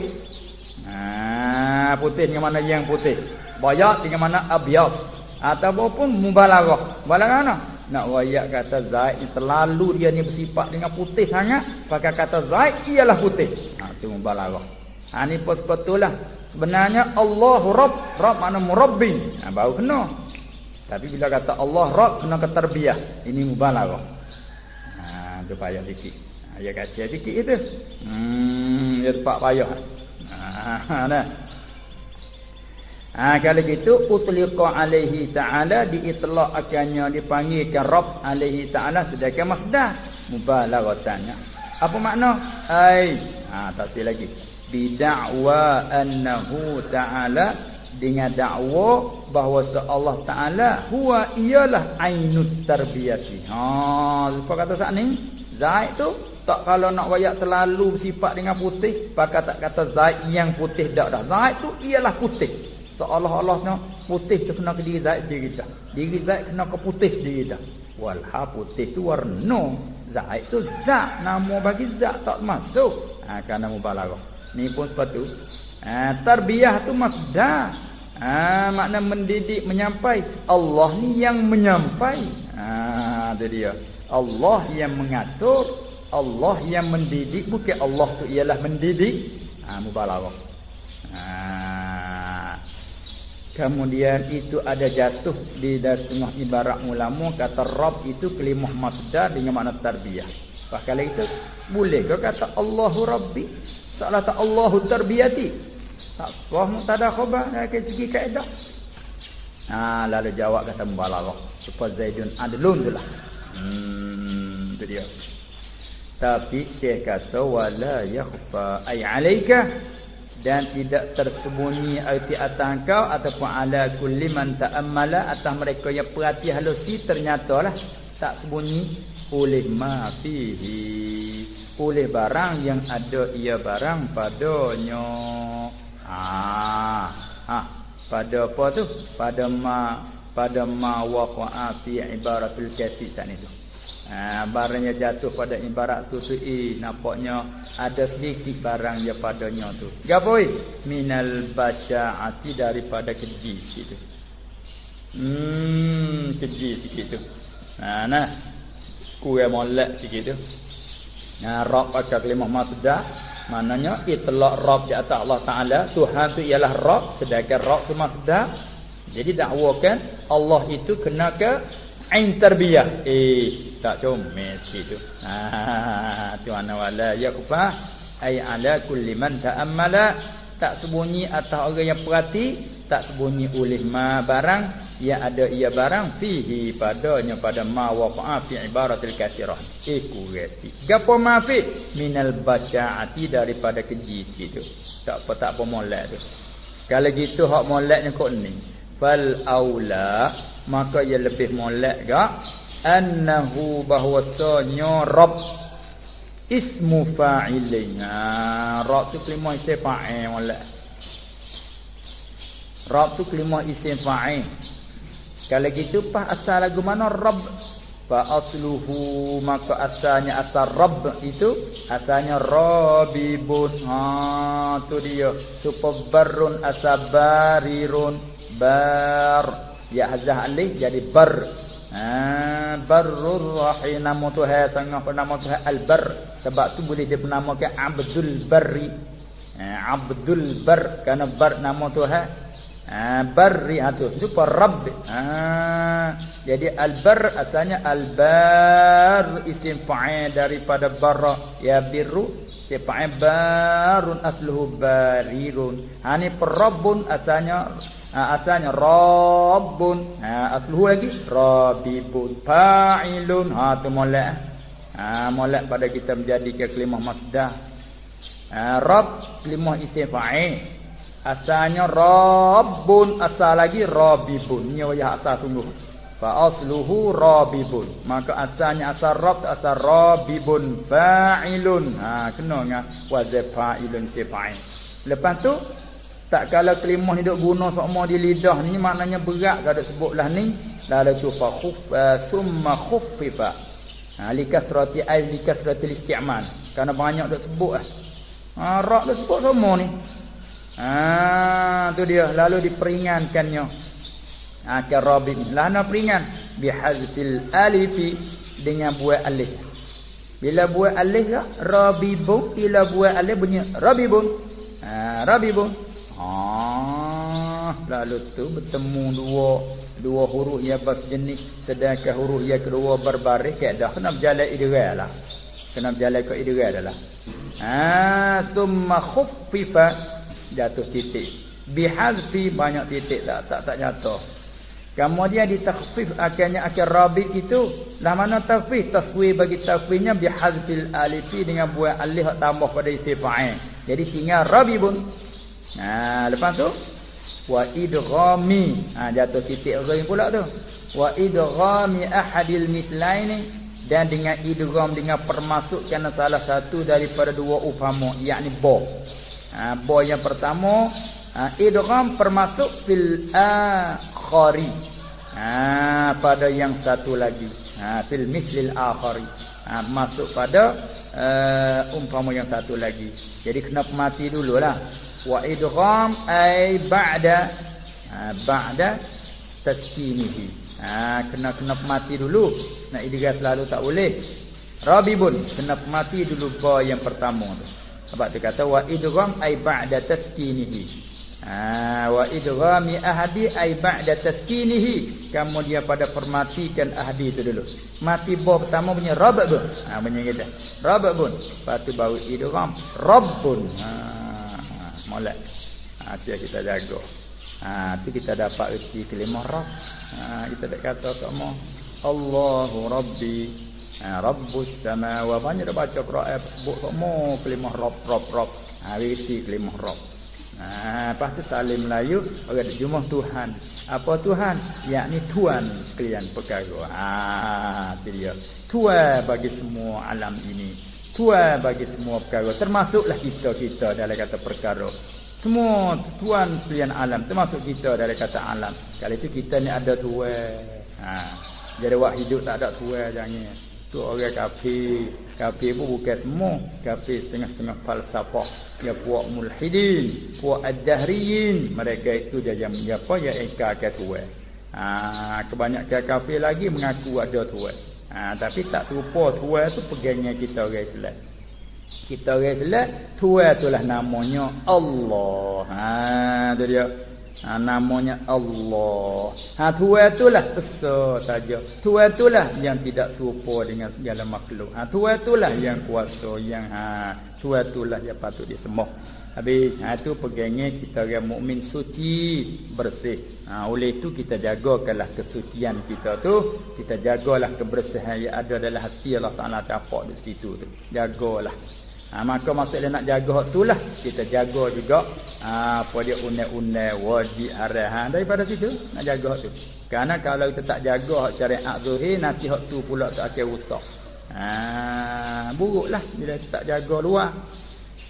Ha, putih dengan mana yang putih. Bayat dengan mana abyad. Ataupun mubalaghah. Mubalaghah mana? nak wayak kata Zaid ni terlalu dia ni bersifat dengan putih sangat pakai kata Zaid ialah putih. Ha tu mubalaghah ha ni pun sebetullah sebenarnya Allahu Rabb Rabb makna murabbi. Ha baru kena. Tapi bila kata Allah Rabb kena keterbiah. Ini mubalaghah ha tu payah sikit. Ha, ya kacau sikit itu. Hmm dia tempat payah ha nah Ha, kalau gitu utliqa alaihi ta'ala diitlaq akannya dipanggilkan Rabb alaihi ta'ala sedangkan masdar mubalaghatannya. Apa makna? Ai, ha tak lagi. Bid'wa annahu ta'ala dengan dakwa bahawa Allah Taala huwa ialah ainut tarbiyati. Ha, apa kata saat ni? Zaid tu tak kalau nak wayak terlalu bersifat dengan putih, pakai tak kata Zaid yang putih dak dah. Zaid tu ialah putih. Seolah-olah nak putih tu kena ke diri Zaid diri dah. Diri Zaid kena ke putih diri dah. Walha putih tu warna. Zaid tu zat. Nama bagi zat tak masuk. Ha, kerana mubalaghah. Ni pun sepatu. Ha, tarbiyah tu masdar. Ha, makna mendidik menyampai. Allah ni yang menyampai. Ha, tu dia. Allah yang mengatur. Allah yang mendidik. Bukan Allah tu ialah mendidik. Ha, mubalaghah. Ha, Kemudian itu ada jatuh di tengah ibarat ulama kata Rabb itu kelimah masdar dengan makna tarbiyah. Bahkan itu boleh ke kata Allahu Rabbi? Salah tak Allahu tarbiyati? Tak sah mutada khabar dari segi kaedah. Ha, lalu jawab kata mubalaghah. Supaya Zaidun adlun itulah. Hmm, itu dia. Tapi Syekh kata wala yakhfa. Ay alaika? Dan tidak tersembunyi arti atas kau ataupun ala kulli man ta'ammala. Atas mereka yang perhati halusi ternyata lah tak sembunyi. Oleh ma fihi oleh barang yang ada ia barang padanya. Ah ha. Pada apa tu? Pada ma pada ma waqa'a fi ibaratul kasih tak ni tu Ha, barangnya jatuh pada ibarat tu tu eh, nampaknya ada sedikit barang yang padanya tu. Gapoi? Minal basya'ati daripada keji gitu. Hmm, keji sikit tu. Ha, nah. Kurang molek sikit tu. Nah, Rabb pakai kelimah masdah. Maknanya itlaq Rabb di atas Allah Ta'ala. Tuhan tu ialah Rabb. Sedangkan Rabb tu masdah. Jadi dakwakan Allah itu kena ke ain tarbiyah. Eh, tak comel situ. Ha tu ana wala yaqfa ai ala kulli man ta'ammala. Tak sembunyi atas orang yang perhati. Tak sembunyi oleh ma barang. Yang ada ia barang. Fihi padanya pada ma waqa'a fi ibaratil kathirah. Iku reti. Gapo mafi minal basya'ati daripada keji situ. Tak apa tak apa molek tu. Kalau gitu hak moleknya kok ni? Fal aula. Maka ia lebih molek gak annahu bahwasanya rabb. Ismu fa'ilin ha rabb tu kelima isim fa'il wala rabb tu kelima isim fa'il. Kalau gitu pas asal lagu mana? Rabb. Fa asluhu maka asalnya asal rabb itu asalnya rabibun. Ha tu dia. Supabarun asabarirun. Bar. Ya hazah alih jadi bar Ha, barrur rahim. Nama Tuhan tengah nama Tuhan al-bar. Sebab tu boleh dia menamakan Abdul Barri. Ha, Abdul Bar. Kerana bar nama Tuhan. Ha, Barri itu super Rabb. Ha, jadi al-bar asalnya al-bar. Isim fa'il daripada barra ya birru sifat barun asluhu barirun. Ha ni asalnya ha, asalnya rabbun. Ha asluhu lagi. Rabibun fa'ilun. Ha tu molek. Ha molek pada kita menjadi ke kelimah masdar ha rabb kelimah isim fa'il. Asalnya rabbun. Asal lagi rabibun. Ni wayah asal sungguh. Fa asluhu rabibun. Maka asalnya asal rabb asal rabibun fa'ilun. Ha kena dengan wazif fa'ilun sifa'il lepas tu tak kala kelimah ni duk guna semua di lidah ni maknanya berat kada sebutlah ni. Lalu tu fa khuf uh, thumma khuffifa. Ha likasrati al likasrati isti'mal kerana banyak duk sebut ah ha rak duk sebut semua ni. Ha tu dia. Lalu diperingatkannya Ha ke rabi. Lah peringan. Bihazfil alifi. Dengan buat alif. Bila buat alif ke rabibun. Bila buat alif bunyi rabibun. Ha rabibun. Ha lalu tu bertemu dua dua huruf yang berjenis sedangkan huruf yang kedua berbaris ke dah kena berjalan idgham lah. Kena berjalan ke idgham adalah. Ha thumma khuffifa jatuh titik. Bihazfi banyak titik tak tak tak jatuh. Kemudian ditakhfif akhirnya akhir rabi itu lah mana tafif taswir bagi tafwirnya bihazfil alifi dengan buat alif tambah pada isi fa'il. Jadi tinggal rabi Nah, lepas tu? Wa idghami. Ha jatuh titik ghaim pula tu. Wa idghami ahadil mitlaini dan dengan idgham dengan permasukkan salah satu daripada dua ufama yakni bo. Ha bo yang pertama ha, idgham permasuk fil akhari. Ha, pada yang satu lagi. Ha, fil mislil akhari. Ha, masuk pada uh, umpama yang satu lagi. Jadi kena mati dululah wa idgham ay ba'da ha, ba'da taskinihi. Ha, kena kena mati dulu. Nak idgham selalu tak boleh. Rabibun kena mati dulu ba yang pertama tu. Sebab dia kata wa idgham ay ba'da taskinihi. Ha, wa idghami ahadi ay ba'da taskinihi. Kemudian pada permatikan ahadi itu dulu. Mati ba pertama punya rabb bu ha punya kita rabb pun. Lepas tu baru idgham. Rabbun. Ha molek ha dia kita jaga ha tu kita dapat reti kalimah rabb ha kita dak kata kat mo Allahu rabbi ha rabbus samawati banyak dah baca Quran buk semua kalimah rabb rabb rabb ha reti kalimah rabb Ha, lepas tu salim Melayu orang jumlah Tuhan. Apa Tuhan? Yakni tuan sekalian perkara. Ha, tu dia. Tuan bagi semua alam ini. Tuan bagi semua perkara. Termasuklah kita-kita dalam kata perkara. Semua tuan sekalian alam. Termasuk kita dalam kata alam. Kalau itu kita ni ada tuan. Ha, jadi waktu hidup tak ada tuan jangan. Tu orang kafir. Kafir pun bukan semua. Kafir setengah-setengah falsafah ya puak mulhidin puak ad-dahriyin mereka itu dia yang apa ya eka ke tuan ha kebanyakan kafir lagi mengaku ada tuan ha tapi tak serupa tuan tu pegangnya kita orang Islam kita orang Islam tuan itulah namanya Allah ha tu dia ha, namanya Allah. Ha Tuhan itulah besar saja. Tuhan itulah yang tidak serupa dengan segala makhluk. Ha Tuhan itulah yang kuasa yang ha Tuhan itulah yang patut disembah. Habis ha itu pegangnya kita orang mukmin suci, bersih. Ha oleh itu kita jagakanlah kesucian kita tu, kita jagalah kebersihan yang ada dalam hati Allah Taala capak di situ tu. Jagalah. Ha, maka maksudnya nak jaga hak itulah kita jaga juga ha, apa dia undang-undang wajib haram ha, daripada situ nak jaga hak tu. Karena kalau kita tak jaga hak syariat zahir nanti hak tu pula tak akan rosak. Ha buruklah bila kita tak jaga luar.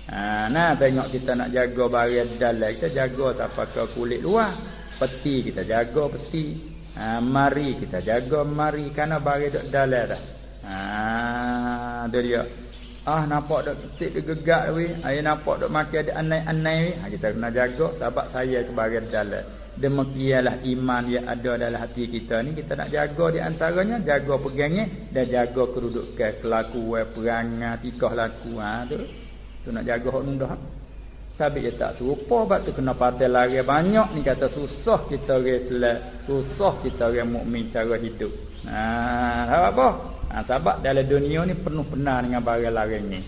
Ha nah tengok kita nak jaga barang dalam kita jaga tak pakai kulit luar. Peti kita jaga peti. Ha mari kita jaga mari karena barang dalam dah. Ha dia Ah nampak dok ketik dia gegak we. Ai nampak dok makan ada anai-anai we. Ha, kita kena jaga sebab saya ke bahagian dalam. Demikianlah iman yang ada dalam hati kita ni kita nak jaga di antaranya jaga pegangnya dan jaga kedudukan kelakuan perangai tikah laku ha tu. Tu nak jaga hak nundah. Sabit dia tak serupa sebab tu kena patai lari banyak ni kata susah kita orang Islam, susah kita orang mukmin cara hidup. Ha, apa? Ha, sebab dalam dunia ni penuh benar dengan barang larang ni.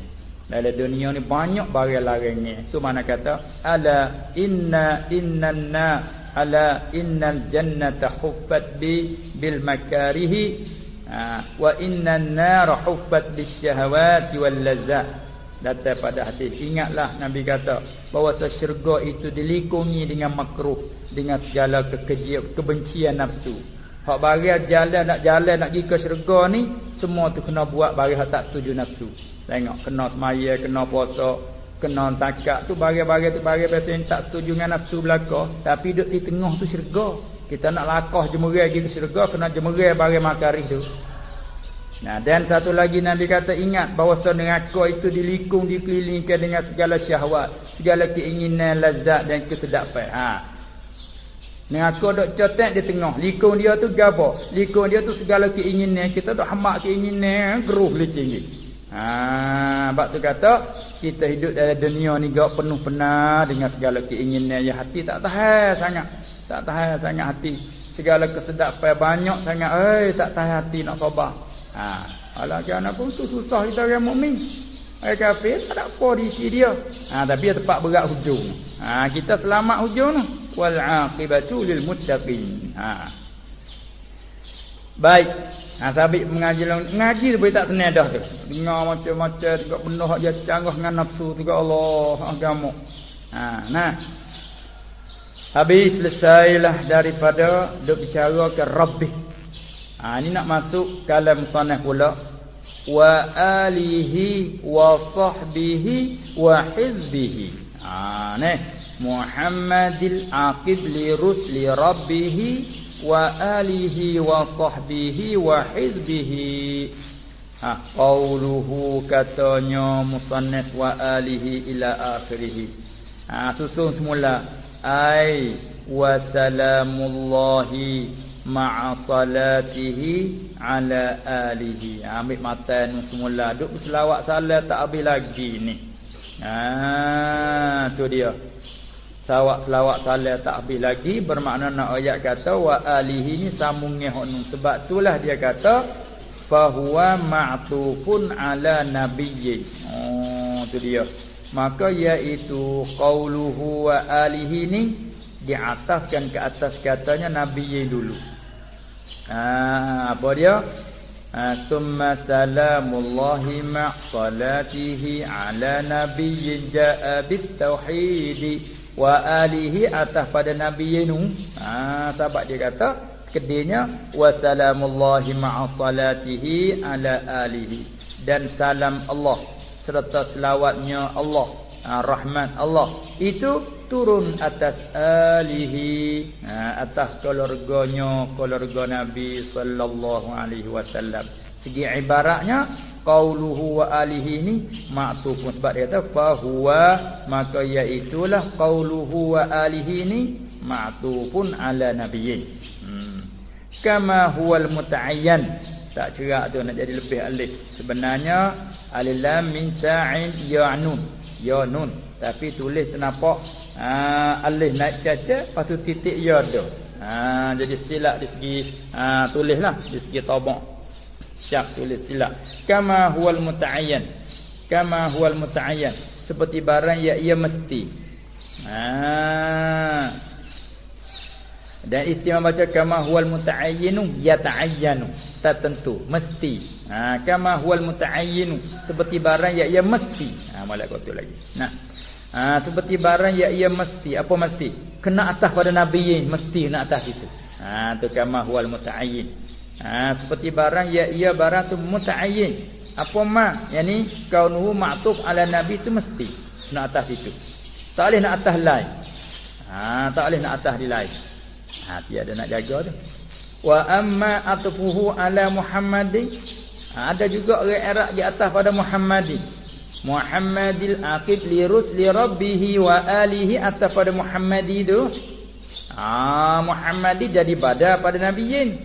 Dalam dunia ni banyak barang larang ni. Tu mana kata ala inna innanna ala innal jannata huffat bi bil makarihi ha, wa innan nar huffat bis syahawati wal lazzat. Datang pada hadis ingatlah Nabi kata bahawa syurga itu dilikungi dengan makruh dengan segala kekejian kebencian nafsu. Hak bagi jalan nak jalan nak pergi ke syurga ni semua tu kena buat bagi hak tak setuju nafsu. Tengok kena semaya, kena puasa, kena zakat tu bagi-bagi tu bagi pasal tak setuju dengan nafsu belaka, tapi duduk di tengah tu syurga. Kita nak lakah jemerai pergi ke syurga kena jemerai bagi makarih tu. Nah dan satu lagi Nabi kata ingat bahawa neraka itu dilikung dikelilingkan dengan segala syahwat, segala keinginan lazat dan kesedapan. Ha. Aku dok cotek di tengah. Likung dia tu gapo? Likung dia tu segala keinginan kita dok hamak keinginan geruh licin gitu. Ha, bab tu kata kita hidup dalam dunia ni gak penuh penuh dengan segala keinginan yang hati tak tahan sangat. Tak tahan sangat hati. Segala kesedapan banyak sangat. Eh tak tahan hati nak sabar. Ha, alah jangan pun tu susah kita orang mukmin. Eh kafir tak ada apa di dia. Ha, tapi dia tempat berat hujung. Ha, kita selamat hujung tu. Wal aqibatu lil muttaqin. Ha. Baik. Ha sabit mengaji mengaji tu tak senang dah tu. Dengar macam-macam juga penuh aja canggah dengan nafsu tu Allah agama. Ha nah. Habis selesailah daripada duk bicara ke Rabbih. Ha ni nak masuk kalam sanah pula. Wa alihi wa sahbihi wa hizbihi. Ha ni. Muhammadil aqib li rusli rabbih wa alihi wa sahbihi wa hizbihi. Ha qauluhu katanya musannaf wa alihi ila akhirih. Ha susun semula. Ai wa salamullahi ma'a salatihi ala alihi ha, ambil matan semula duk selawat salat tak habis lagi ni ha tu dia Sawak selawat salat tak habis lagi bermakna nak ayat kata wa alihi ni sambungnya honung sebab itulah dia kata fahuwa ma'tufun ala nabiyyi. Oh tu dia. Maka iaitu qauluhu wa alihi ni diataskan ke atas katanya nabiyyi dulu. Ah apa dia? Thumma salamullahi ma' salatihi ala nabiyyin ja'a bit tauhidi wa alihi atas pada nabi Nuh ha sahabat dia kata kedenya wa salamullahi ma'a salatihi ala alihi. Dan salam Allah serta selawatnya Allah ha, rahmat Allah. Itu turun atas alihi ha, atas keluarganya keluarga nabi sallallahu alaihi wasallam. Segi ibaratnya qauluhu wa alihi ni ma'tufun. Sebab dia kata fa huwa maka iaitulah qauluhu wa alihi ni ma'tufun ala nabiyyin. Hmm. kama huwal muta'ayyan. Tak cerak tu nak jadi lebih alif. Sebenarnya alif lam min ta'in ya nun. Ya nun. Tapi tulis ternapak ha, alif naik caca lepas tu titik ya tu ha, jadi silap di segi ha, tulislah di segi tabak Syak tulis silap. Kama huwal muta'ayyan. Kama huwal muta'ayyan. Seperti barang yang ia mesti. Ha. Dan istimewa baca kama huwal muta'ayyinu ya ta'ayyanu. Tak tentu. Mesti. Ha. Kama huwal muta'ayyinu. Seperti barang yang ia mesti. Ha. Malak kau lagi. Nah. Ha. Seperti barang yang ia mesti. Apa mesti? Kena atas pada Nabi Mesti nak atas itu. Ha. Itu kama huwal muta'ayyin. Ha, seperti barang ya ia barang tu muta'ayyin. Apa ma? Yani kaunuhu ma'tuf ala nabi tu mesti nak atas itu. Tak boleh nak atas lain. Ha, tak boleh nak atas di lain. Ha, tiada nak jaga tu. Wa amma atfuhu ala Muhammadi. Ha, ada juga orang Arab di atas pada Muhammadi. Muhammadil aqib li rusli rabbih wa alihi atas pada Muhammadi tu. Ha, Muhammadi jadi pada pada nabiyin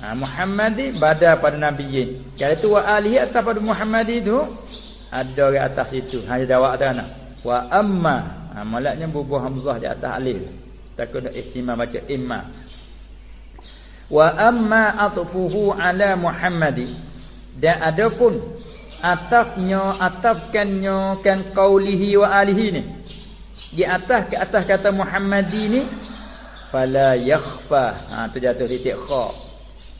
ha, Muhammadi bada pada nabiyin kalau tu wa alihi atas pada Muhammadi tu ada orang atas itu hanya jawab atas nak. Wa amma ha, malaknya bubuh hamzah di atas alif. Takut nak ihtimam baca imma. Wa amma atfuhu ala Muhammadi. Dan adapun atafnya atafkannya kan qaulihi wa alihi ni. Di atas ke atas kata Muhammadi ni fala yakhfa. Ha tu jatuh titik kha.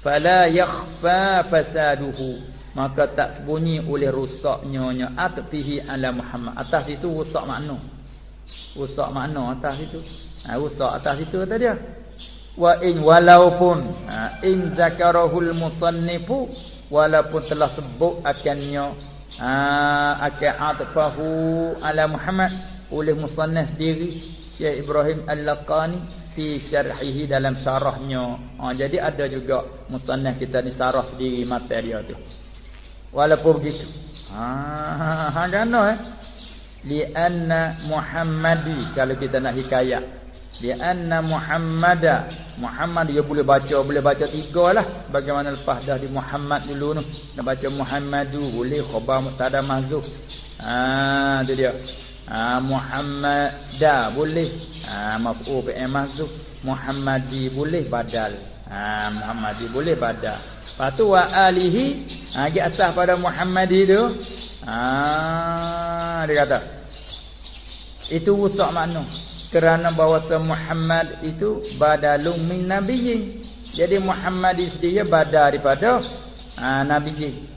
Fala yakhfa fasaduhu. Maka tak sembunyi oleh rusaknya nya atfihi ala Muhammad. Atas itu rusak makna. Rusak makna atas itu. Ha rusak atas itu kata dia. Wa in walaupun ha, in zakarahul musannifu walaupun telah sebut akannya ha, akan atfahu ala Muhammad oleh musannaf sendiri Syekh Ibrahim Al-Laqani fi syarhihi dalam syarahnya. Ha, jadi ada juga musannaf kita ni syarah sendiri materi tu. Walaupun begitu. Ha, ha, ha eh. Li anna Muhammadi kalau kita nak hikayat. Di anna Muhammada. Muhammad dia boleh baca boleh baca tiga lah. Bagaimana lepas dah di Muhammad dulu tu nak baca Muhammadu boleh. Khabar mubtada mahzuf ah tu dia. Ah Muhammada boleh. Ah maf'ul fi'il mahzuf Muhammadi boleh badal. Ah Muhammadi boleh badal. Lepas tu wa alihi ah di atas pada Muhammadi tu. Ah dia kata itu usak makna kerana bahawa Muhammad itu badalun min nabiyyin jadi Muhammad itu dia badal daripada ha, nabiyyin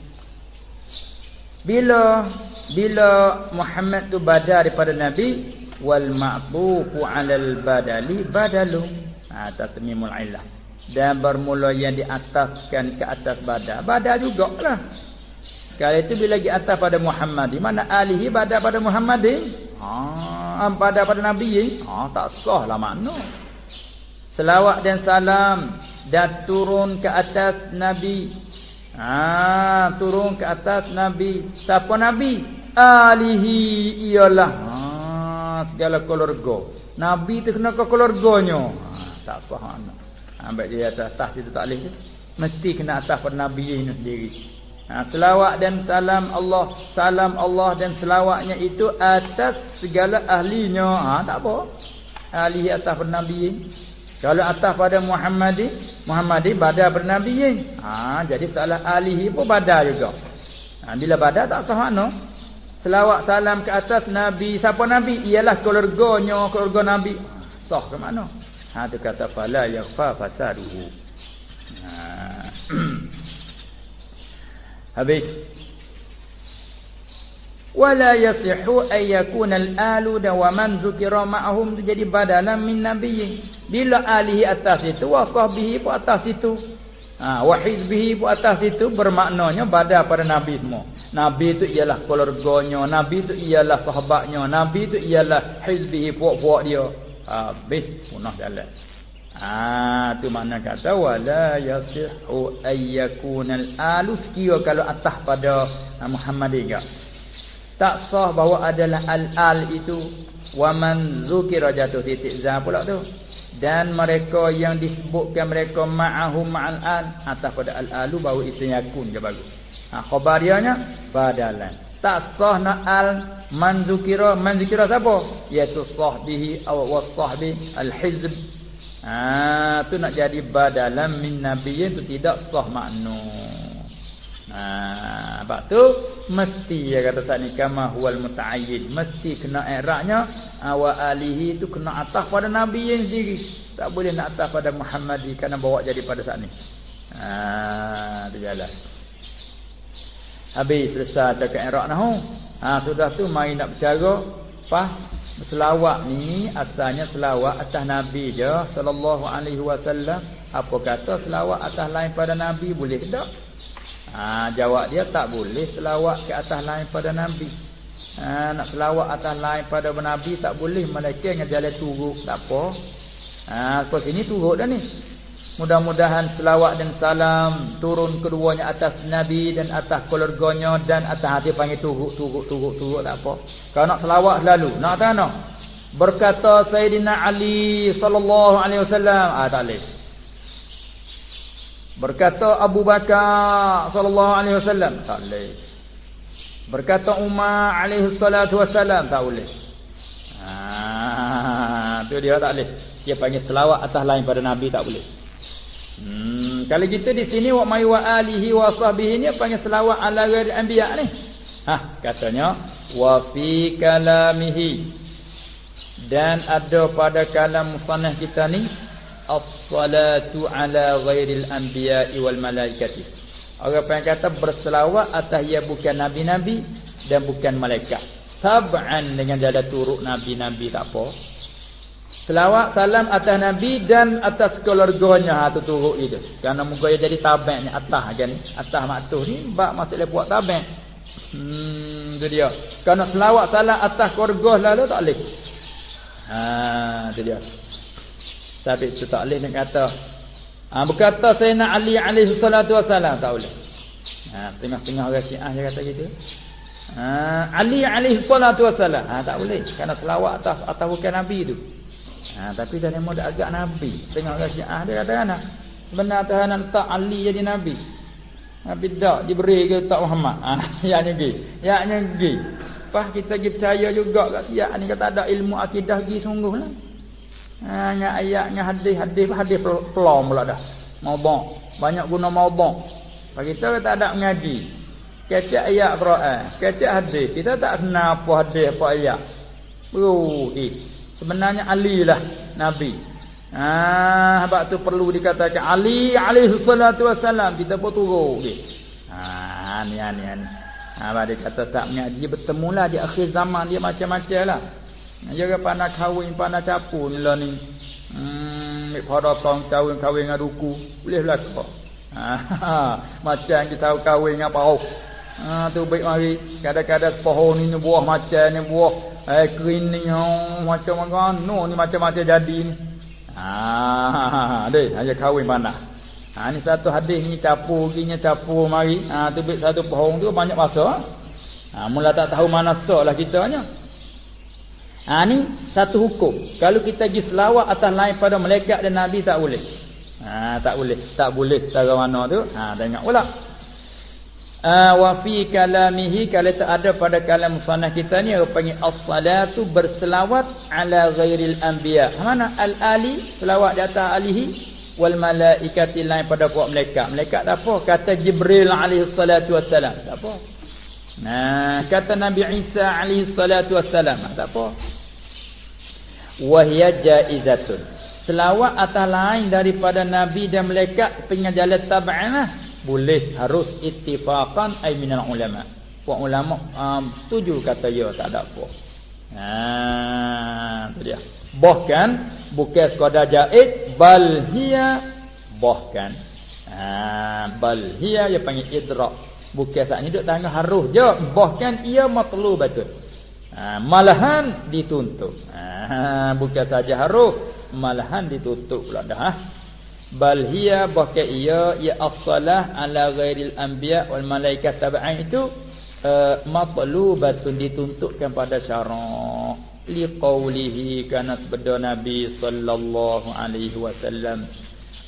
bila bila Muhammad tu badal daripada nabi wal ma'tufu 'alal badali badalun ha tatmimul illah. Dan bermula yang diataskan ke atas badal. Badal jugalah kalau itu bila lagi atas pada Muhammad di mana alihi badal pada Muhammad ha Pada pada Nabi ha, tak sah lah makna. Selawat dan salam dan turun ke atas Nabi. Ha, turun ke atas Nabi. Siapa Nabi? Alihi ialah ha, segala keluarga. Nabi tu kena ke keluarganya. Ha, tak sah makna. Ambil dia atas atas itu tak boleh Mesti kena atas pada Nabi ini sendiri. Ha, selawat dan salam Allah Salam Allah dan selawatnya itu Atas segala ahlinya. Ha, Tak apa. Ahli atas bernabi. Kalau atas pada Muhammadi Muhammadi badar bernabi. Ha, Jadi salah ahli pun badar juga. Ha, Bila badar tak sah mana. Selawat salam ke atas Nabi Siapa Nabi? Ialah keluarganya Keluarga Nabi. Sah ke mana? Ha, itu kata Fala yakfa fasaduhu. Haa Habis. Wala yasihu ay yakuna al-alu wa man zukira ma'ahum jadi badalan min nabiyyi. Bila alihi atas itu wa sahbihi pun atas itu. Ha, wa hizbihi pun atas itu bermaknanya badal pada nabi semua. Nabi itu ialah keluarganya, nabi itu ialah sahabatnya, nabi itu ialah hizbihi puak-puak dia. Habis punah jalan. Ah tu makna kata wala yasihu ayyakunal alu sekira kalau atas pada uh, Muhammad enggak. Tak sah bahawa adalah al-al itu wa man zukira jatuh titik za pula tu. Dan mereka yang disebutkan mereka ma'ahu ma'al al atas pada al-alu bahawa itu yakun je bagus. Ha khabarianya badalan. Tak sah nak al man zukira man zukira siapa? Iaitu sahbihi aw wasahbi al-hizb Ha tu nak jadi badalan min nabiyyin tu tidak sah makna. Ha sebab tu mesti dia kata tak ni kama huwal muta'ayyid mesti kena i'rabnya ha, wa alihi tu kena atas pada nabiyyin sendiri. Tak boleh nak atas pada Muhammadi kerana bawa jadi pada saat ni. Ha tu jalan. Habis selesai cakap i'rab nahu. Ha sudah tu mai nak bercara apa Selawat ni asalnya selawat atas Nabi je sallallahu alaihi wasallam. Apa kata selawat atas lain pada Nabi boleh tak? Ha, jawab dia tak boleh selawat ke atas lain pada Nabi. Ha, nak selawat atas lain pada Nabi tak boleh mereka yang jalan turut tak apa. Ha, kau sini turut dah ni. Mudah-mudahan selawat dan salam turun keduanya atas Nabi dan atas keluarganya dan atas hati panggil turut, turut, turut, turut, tak apa. Kalau nak selawat selalu, nak tak nak? Berkata Sayyidina Ali sallallahu alaihi wasallam, ah tak boleh. Berkata Abu Bakar sallallahu alaihi wasallam, tak boleh. Berkata Umar alaihi salatu wasallam, tak boleh. Ah, tu dia tak boleh. Dia panggil selawat atas lain pada Nabi tak boleh. Hmm, kalau kita di sini wa mai wa alihi wa sahbihi ni panggil selawat ala ghairi anbiya ni. Ha, katanya wa fi kalamihi dan ada pada kalam musannaf kita ni as-salatu ala ghairil anbiya wal malaikati. Orang yang kata berselawat atas ia bukan nabi-nabi dan bukan malaikat. Tab'an dengan jalan turut nabi-nabi tak apa. Selawat salam atas Nabi dan atas keluarganya ha tu turut itu. Kerana muka jadi tabek ni atas kan. Atas maktuh ni bab maksudnya buat tabek. Hmm tu dia. Kerana selawat salam atas keluarga lalu tak boleh. Ha tu dia. Tapi tu tak boleh nak kata. Ha berkata Sayyidina Ali alaihi salatu wasalam tak boleh. Ha tengah-tengah orang Syiah dia kata gitu. Ha Ali alaihi salatu wasalam. Ha tak boleh. Kerana selawat atas atas bukan Nabi tu. Ha, tapi nemo dah agak nabi. Tengok orang Syiah dia kata kan. Sebenar Tuhan nak letak Ali jadi nabi. Nabi tak diberi ke tak Muhammad. Ha, yaknya gi. Yaknya gi. Pas kita pergi percaya juga kat siap ni kata ada ilmu akidah gi sungguhlah. Ha, nya ayatnya hadis hadis pelom pula dah. Maudhu. Banyak guna maudhu. Pak kita kata ada mengaji. Kecek ayat Quran, kecek hadis. Kita tak kenal apa hadis apa ayat. Oh, eh. Sebenarnya Ali lah Nabi. Ah, sebab tu perlu dikatakan Ali alaihi salatu wasalam kita pun turun okey. Ah, ni ni ni. Ah, dia kata tak mengaji bertemulah di akhir zaman dia macam-macam lah. Dia kata pandai kahwin, pandai capu ni lah ni. Hmm, pada tong kahwin-kahwin dengan duku. Boleh belakang. Ah, macam kita tahu kahwin dengan apa? Ah, tu baik mari. Kadang-kadang pohon ni buah macam ni buah Eh kering ni oh, macam mana ni macam-macam jadi ni. Ha deh hanya kahwin mana. Ha ni satu hadis ni capu ginya capu mari. Ha tu bit satu pohon tu banyak masa. Ha mula tak tahu mana soklah kita nya. Ha ni satu hukum. Kalau kita pergi selawat atas lain pada malaikat dan nabi tak boleh. Ha tak boleh. Tak boleh cara mana tu. Ha tengok pula. Uh, wa fi kalamihi kalau tak ada pada kalam musannaf kita ni apa panggil as-salatu berselawat ala ghairil anbiya. Mana al-ali selawat di atas alihi wal malaikati lain pada puak malaikat. Malaikat tak apa? Kata Jibril alaihi salatu wassalam. Tak apa. Nah, kata Nabi Isa alaihi salatu wassalam. Tak apa. Wa hiya jaizatun. Selawat atas lain daripada nabi dan malaikat pengajaran tab'an lah boleh harus ittifaqan ay minal ulama. Puak ulama um, setuju kata ya tak ada apa. Ha tu dia. Bahkan bukan sekadar jaiz bal hiya bahkan ha bal hiya dia panggil idrak. Bukan saat ni duk tangga harus je bahkan ia matlu betul. Ha, malahan dituntut. Ha, bukan saja harus malahan dituntut pula dah. Ha bal hiya bahkan ia ya as-salah ala ghairil anbiya wal malaikat tab'an itu uh, matlubatun dituntutkan pada syarak li qawlihi kana sabda nabi sallallahu alaihi wasallam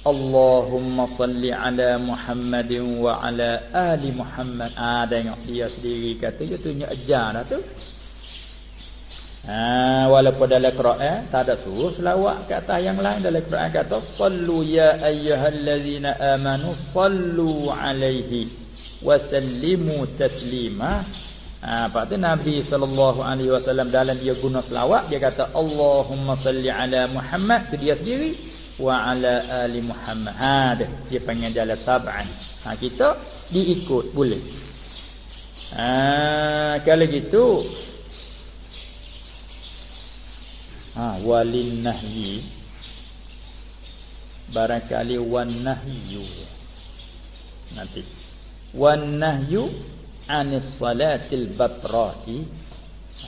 Allahumma salli ala Muhammadin wa ala ali Muhammad. Ah tengok dia sendiri kata dia tunjuk ajar dah tu. Ha, walaupun dalam Quran tak ada suruh selawat ke atas yang lain dalam Quran kata sallu ya ayyuhallazina amanu sallu alaihi wa sallimu taslima. Ha, apa tu Nabi sallallahu alaihi wasallam dalam dia guna selawat dia kata Allahumma salli ala Muhammad tu dia sendiri wa ala ali Muhammad. Ha dia, dia panggil jalan tab'an. Ha kita diikut boleh. Ha kalau gitu ha, walin nahyi. Barangkali wan nahyu. Nanti. Wan nahyu anis salatil batra'i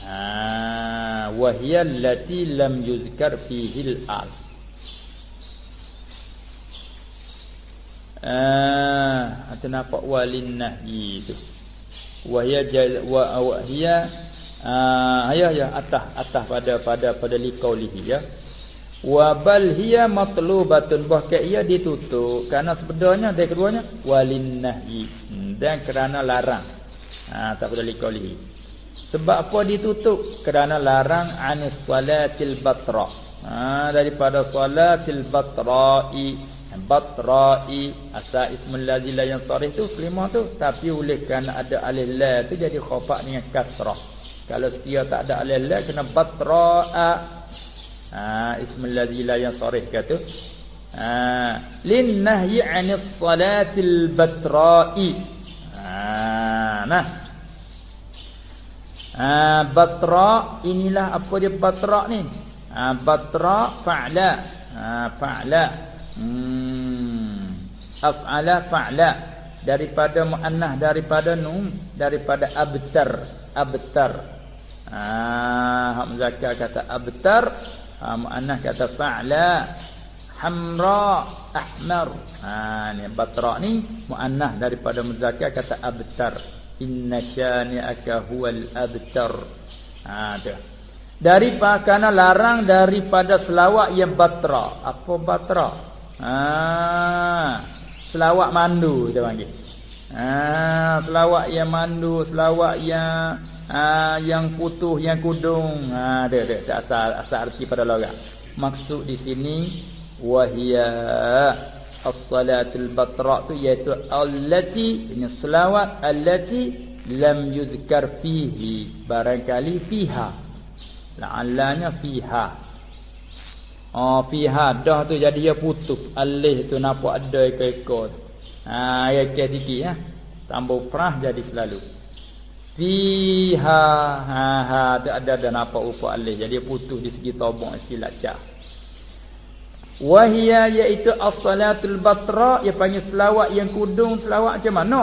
ha wa hiya allati lam yuzkar fihi al. Ah, ada nampak walin nahyi tu. Wa hiya wa hiya Ah ya ya atas atas pada pada pada liqaulihi ya. Wa bal hiya matlubatun bahkan ia ditutup kerana sebenarnya dari keduanya walin nahyi hmm, dan kerana larang. Ah tak pada liqaulihi. Sebab apa ditutup? Kerana larang anis salatil batra. Ha, daripada salatil batra'i batra'i asa ismul ladzi la yansarih tu kelima tu tapi oleh kerana ada alif la tu jadi khafa dengan kasrah kalau sekia tak ada alal kena batra'a. Ha ismul ladzi la yansarih kata. Ha lin nahyi 'anil salatil batra'i. Ha nah. Ha batra inilah apa dia batra ni? Ha batra fa'la. Ha fa'la. Hmm. Af'ala fa'la daripada muannah daripada nun daripada abtar abtar Ah, muzakkar kata abtar, ah muannas kata fa'la. Hamra, ahmar. Ah ni batra ni muannas daripada muzakkar kata abtar. Inna syani'aka huwal abtar. Ah tu. daripada karena larang daripada selawat yang batra apa batra ha selawat mandu kita panggil ha selawat yang mandu selawat yang ha, yang putuh yang kudung. Ha ada ada. Asal asal arti pada logat maksud di sini wahia as-salatul batra tu iaitu allati ini selawat allati lam yuzkar fihi. Barangkali fiha. La'allanya fiha. Oh fiha. Dah tu jadi dia putus. Alih tu nampak ada ekor-ekor ha ya ke sikit ya. Tambah perah jadi selalu fiha ha ha tu ada ada nampak rupa alih. Jadi putus di segi tobong silat cah wahia iaitu as-salatul batra ia panggil selawat yang kudung selawat macam mana?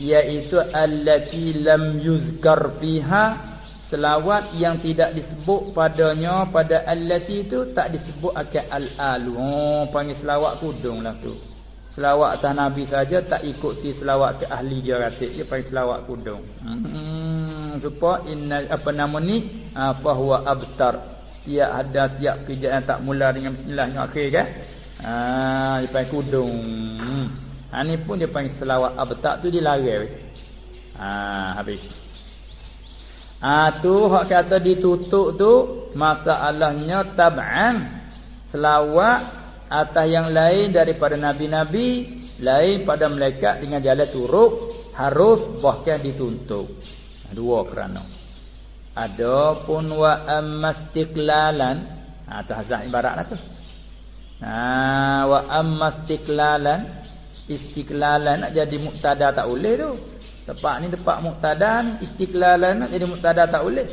Iaitu allati lam yuzkar fiha selawat yang tidak disebut padanya pada allati itu tak disebut akan al-alu. Oh panggil selawat kudung lah tu selawat atas nabi saja tak ikuti selawat ke ahli dia dia panggil selawat kudung. Hmm supaya inna apa nama ni? Ah, huwa abtar. Tiap ada tiap kerja yang tak mula dengan bismillah yang akhir kan? Ha dia panggil kudung. Hmm. ha ni pun dia panggil selawat abtar tu dilarang ha habis. Ah tu hak kata ditutup tu masalahnya tab'an. Selawat atas yang lain daripada nabi-nabi lain pada malaikat dengan jalan turuk harus bahkan dituntut. Dua kerana. Adapun wa ammastiqlalan atau ah, hazah ibaratlah tu. Ha wa ammastiqlalan istiqlalan nak jadi muktada tak boleh tu. Tempat ni tempat muktada ni istiqlalan nak jadi muktada tak boleh.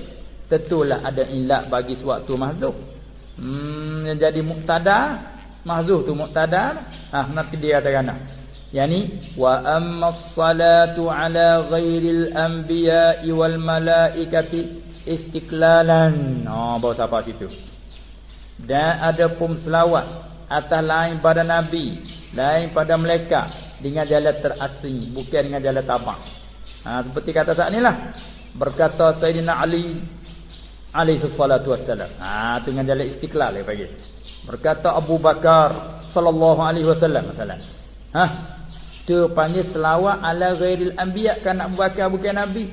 Tentulah ada ilat bagi suatu mahzuf. Hmm yang jadi muktada mahzuf tu muktada ah nanti dia katakan yani wa amma salatu ala ghairil anbiya wal malaikati istiqlalan. Oh bawa siapa situ. Dan ada pun selawat atas lain pada nabi, lain pada malaikat dengan jalan terasing bukan dengan jalan tabak. Ha, seperti kata saat inilah berkata Sayyidina Ali alaihi salatu wassalam. Ha dengan jalan istiqlal dia bagi. Berkata Abu Bakar sallallahu alaihi wasallam masalah. Ha tu panggil selawat ala ghairil anbiya kan Abu Bakar bukan nabi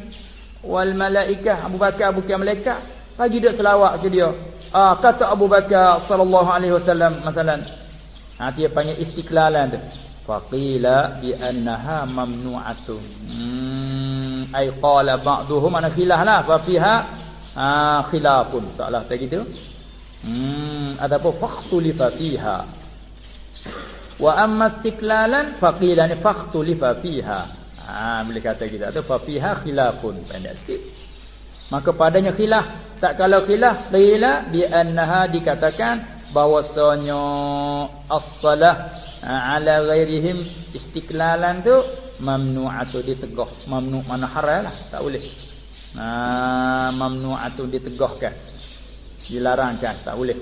wal malaikah Abu Bakar bukan malaikat. Bagi dia selawat ke dia. Ha, kata Abu Bakar sallallahu alaihi wasallam masalah. Ha dia panggil istiqlalan tu. Faqila bi annaha mamnu'atun. Hmm, ai qala ba'dhum ana khilaf lah fa fiha ah khilafun. Salah tak gitu. Hmm, ada apa faqtulifa fiha. Wa amma istiqlalan faqila ni faqtulifa fiha. Ah, boleh kata kita tu fa fiha khilafun. Pendek sikit. Maka padanya khilaf. Tak kalau khilaf qila bi annaha dikatakan bahwasanya as-salah Ha, ala ghairihim istiklalan tu mamnu'atu ditegah mamnu mana haram lah tak boleh ha mamnu'atu ditegahkan dilarangkan tak boleh.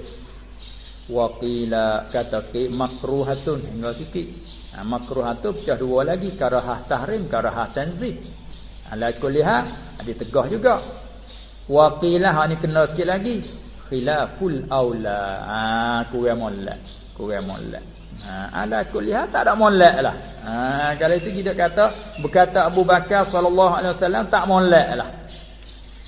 Waqila kata ki makruhatun. Hingga sikit. Ha, makruhatun pecah dua lagi. Karahah tahrim karahah tanzih. Ala kulliha ditegah juga. Waqila ha ni kena sikit lagi. Khilaful aula. Ha kurang molek kurang molek. Ha, ala kuliah tak ada molek lah. Ha, kalau itu kita kata berkata Abu Bakar sallallahu alaihi wasallam tak molek lah.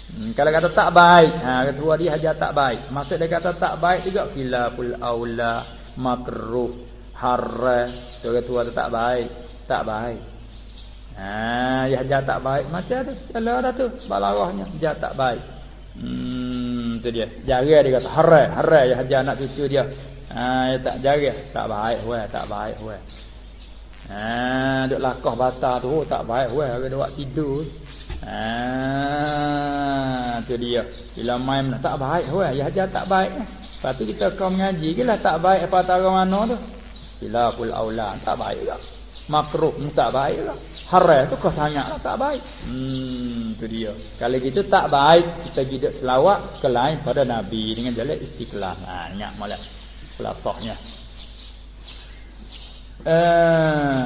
Hmm, kalau kata tak baik, ha ketua dia hajar tak baik. Maksud dia kata tak baik juga khilaful aula makruh haram. Tu ketua tu tak baik, tak baik. Ha dia hajar tak baik macam tu. Kalau ada tu balarahnya hajar tak baik. Hmm tu dia. Jaga dia kata haram, haram dia hajar anak cucu dia. Ha ya tak jaga, tak baik huai, tak baik huai. Ha duk lakah bata tu oh, tak baik huai, ada buat tidur. Ha tu dia. Bila main tak baik huai, ya ajar tak baik. Lepas tu kita kau mengaji ke lah tak baik apa tahu mana tu. Bila kul aula tak baik juga. Makruh tak baik juga. Haram tu kau sangatlah tak baik. Hmm tu dia. Kalau gitu tak baik kita gidak selawat ke lain pada nabi dengan jalan istiqlal. Ha ingat molek khulafahnya. Eh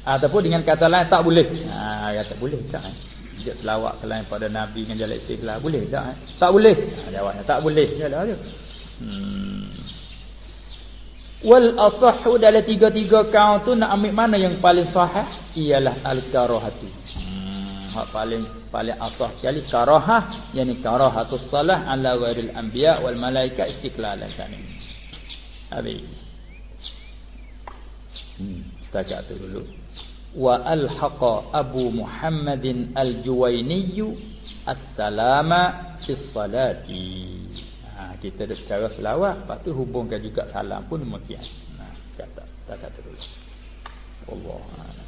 ataupun dengan kata lain tak boleh. Ha kata boleh tak. Dia selawat kelain pada nabi dengan jalan istighfar boleh tak eh? tak boleh? Ha, jawabnya tak boleh. Jalah dia. Hmm. wal asahhu dalam tiga-tiga kau tu nak ambil mana yang paling sahih? Ialah al karahatu hmm. hak paling paling asah sekali karahah yakni karahatus salah ala ghairil anbiya wal malaika istiqlalan kan habis. Hmm. setakat tu dulu wa alhaqa Abu Muhammadin al-Juwaini as-salama fi salati. Ha, kita ada cara selawat, lepas tu hubungkan juga salam pun demikian. Nah, ha, kata kata dulu. Allah.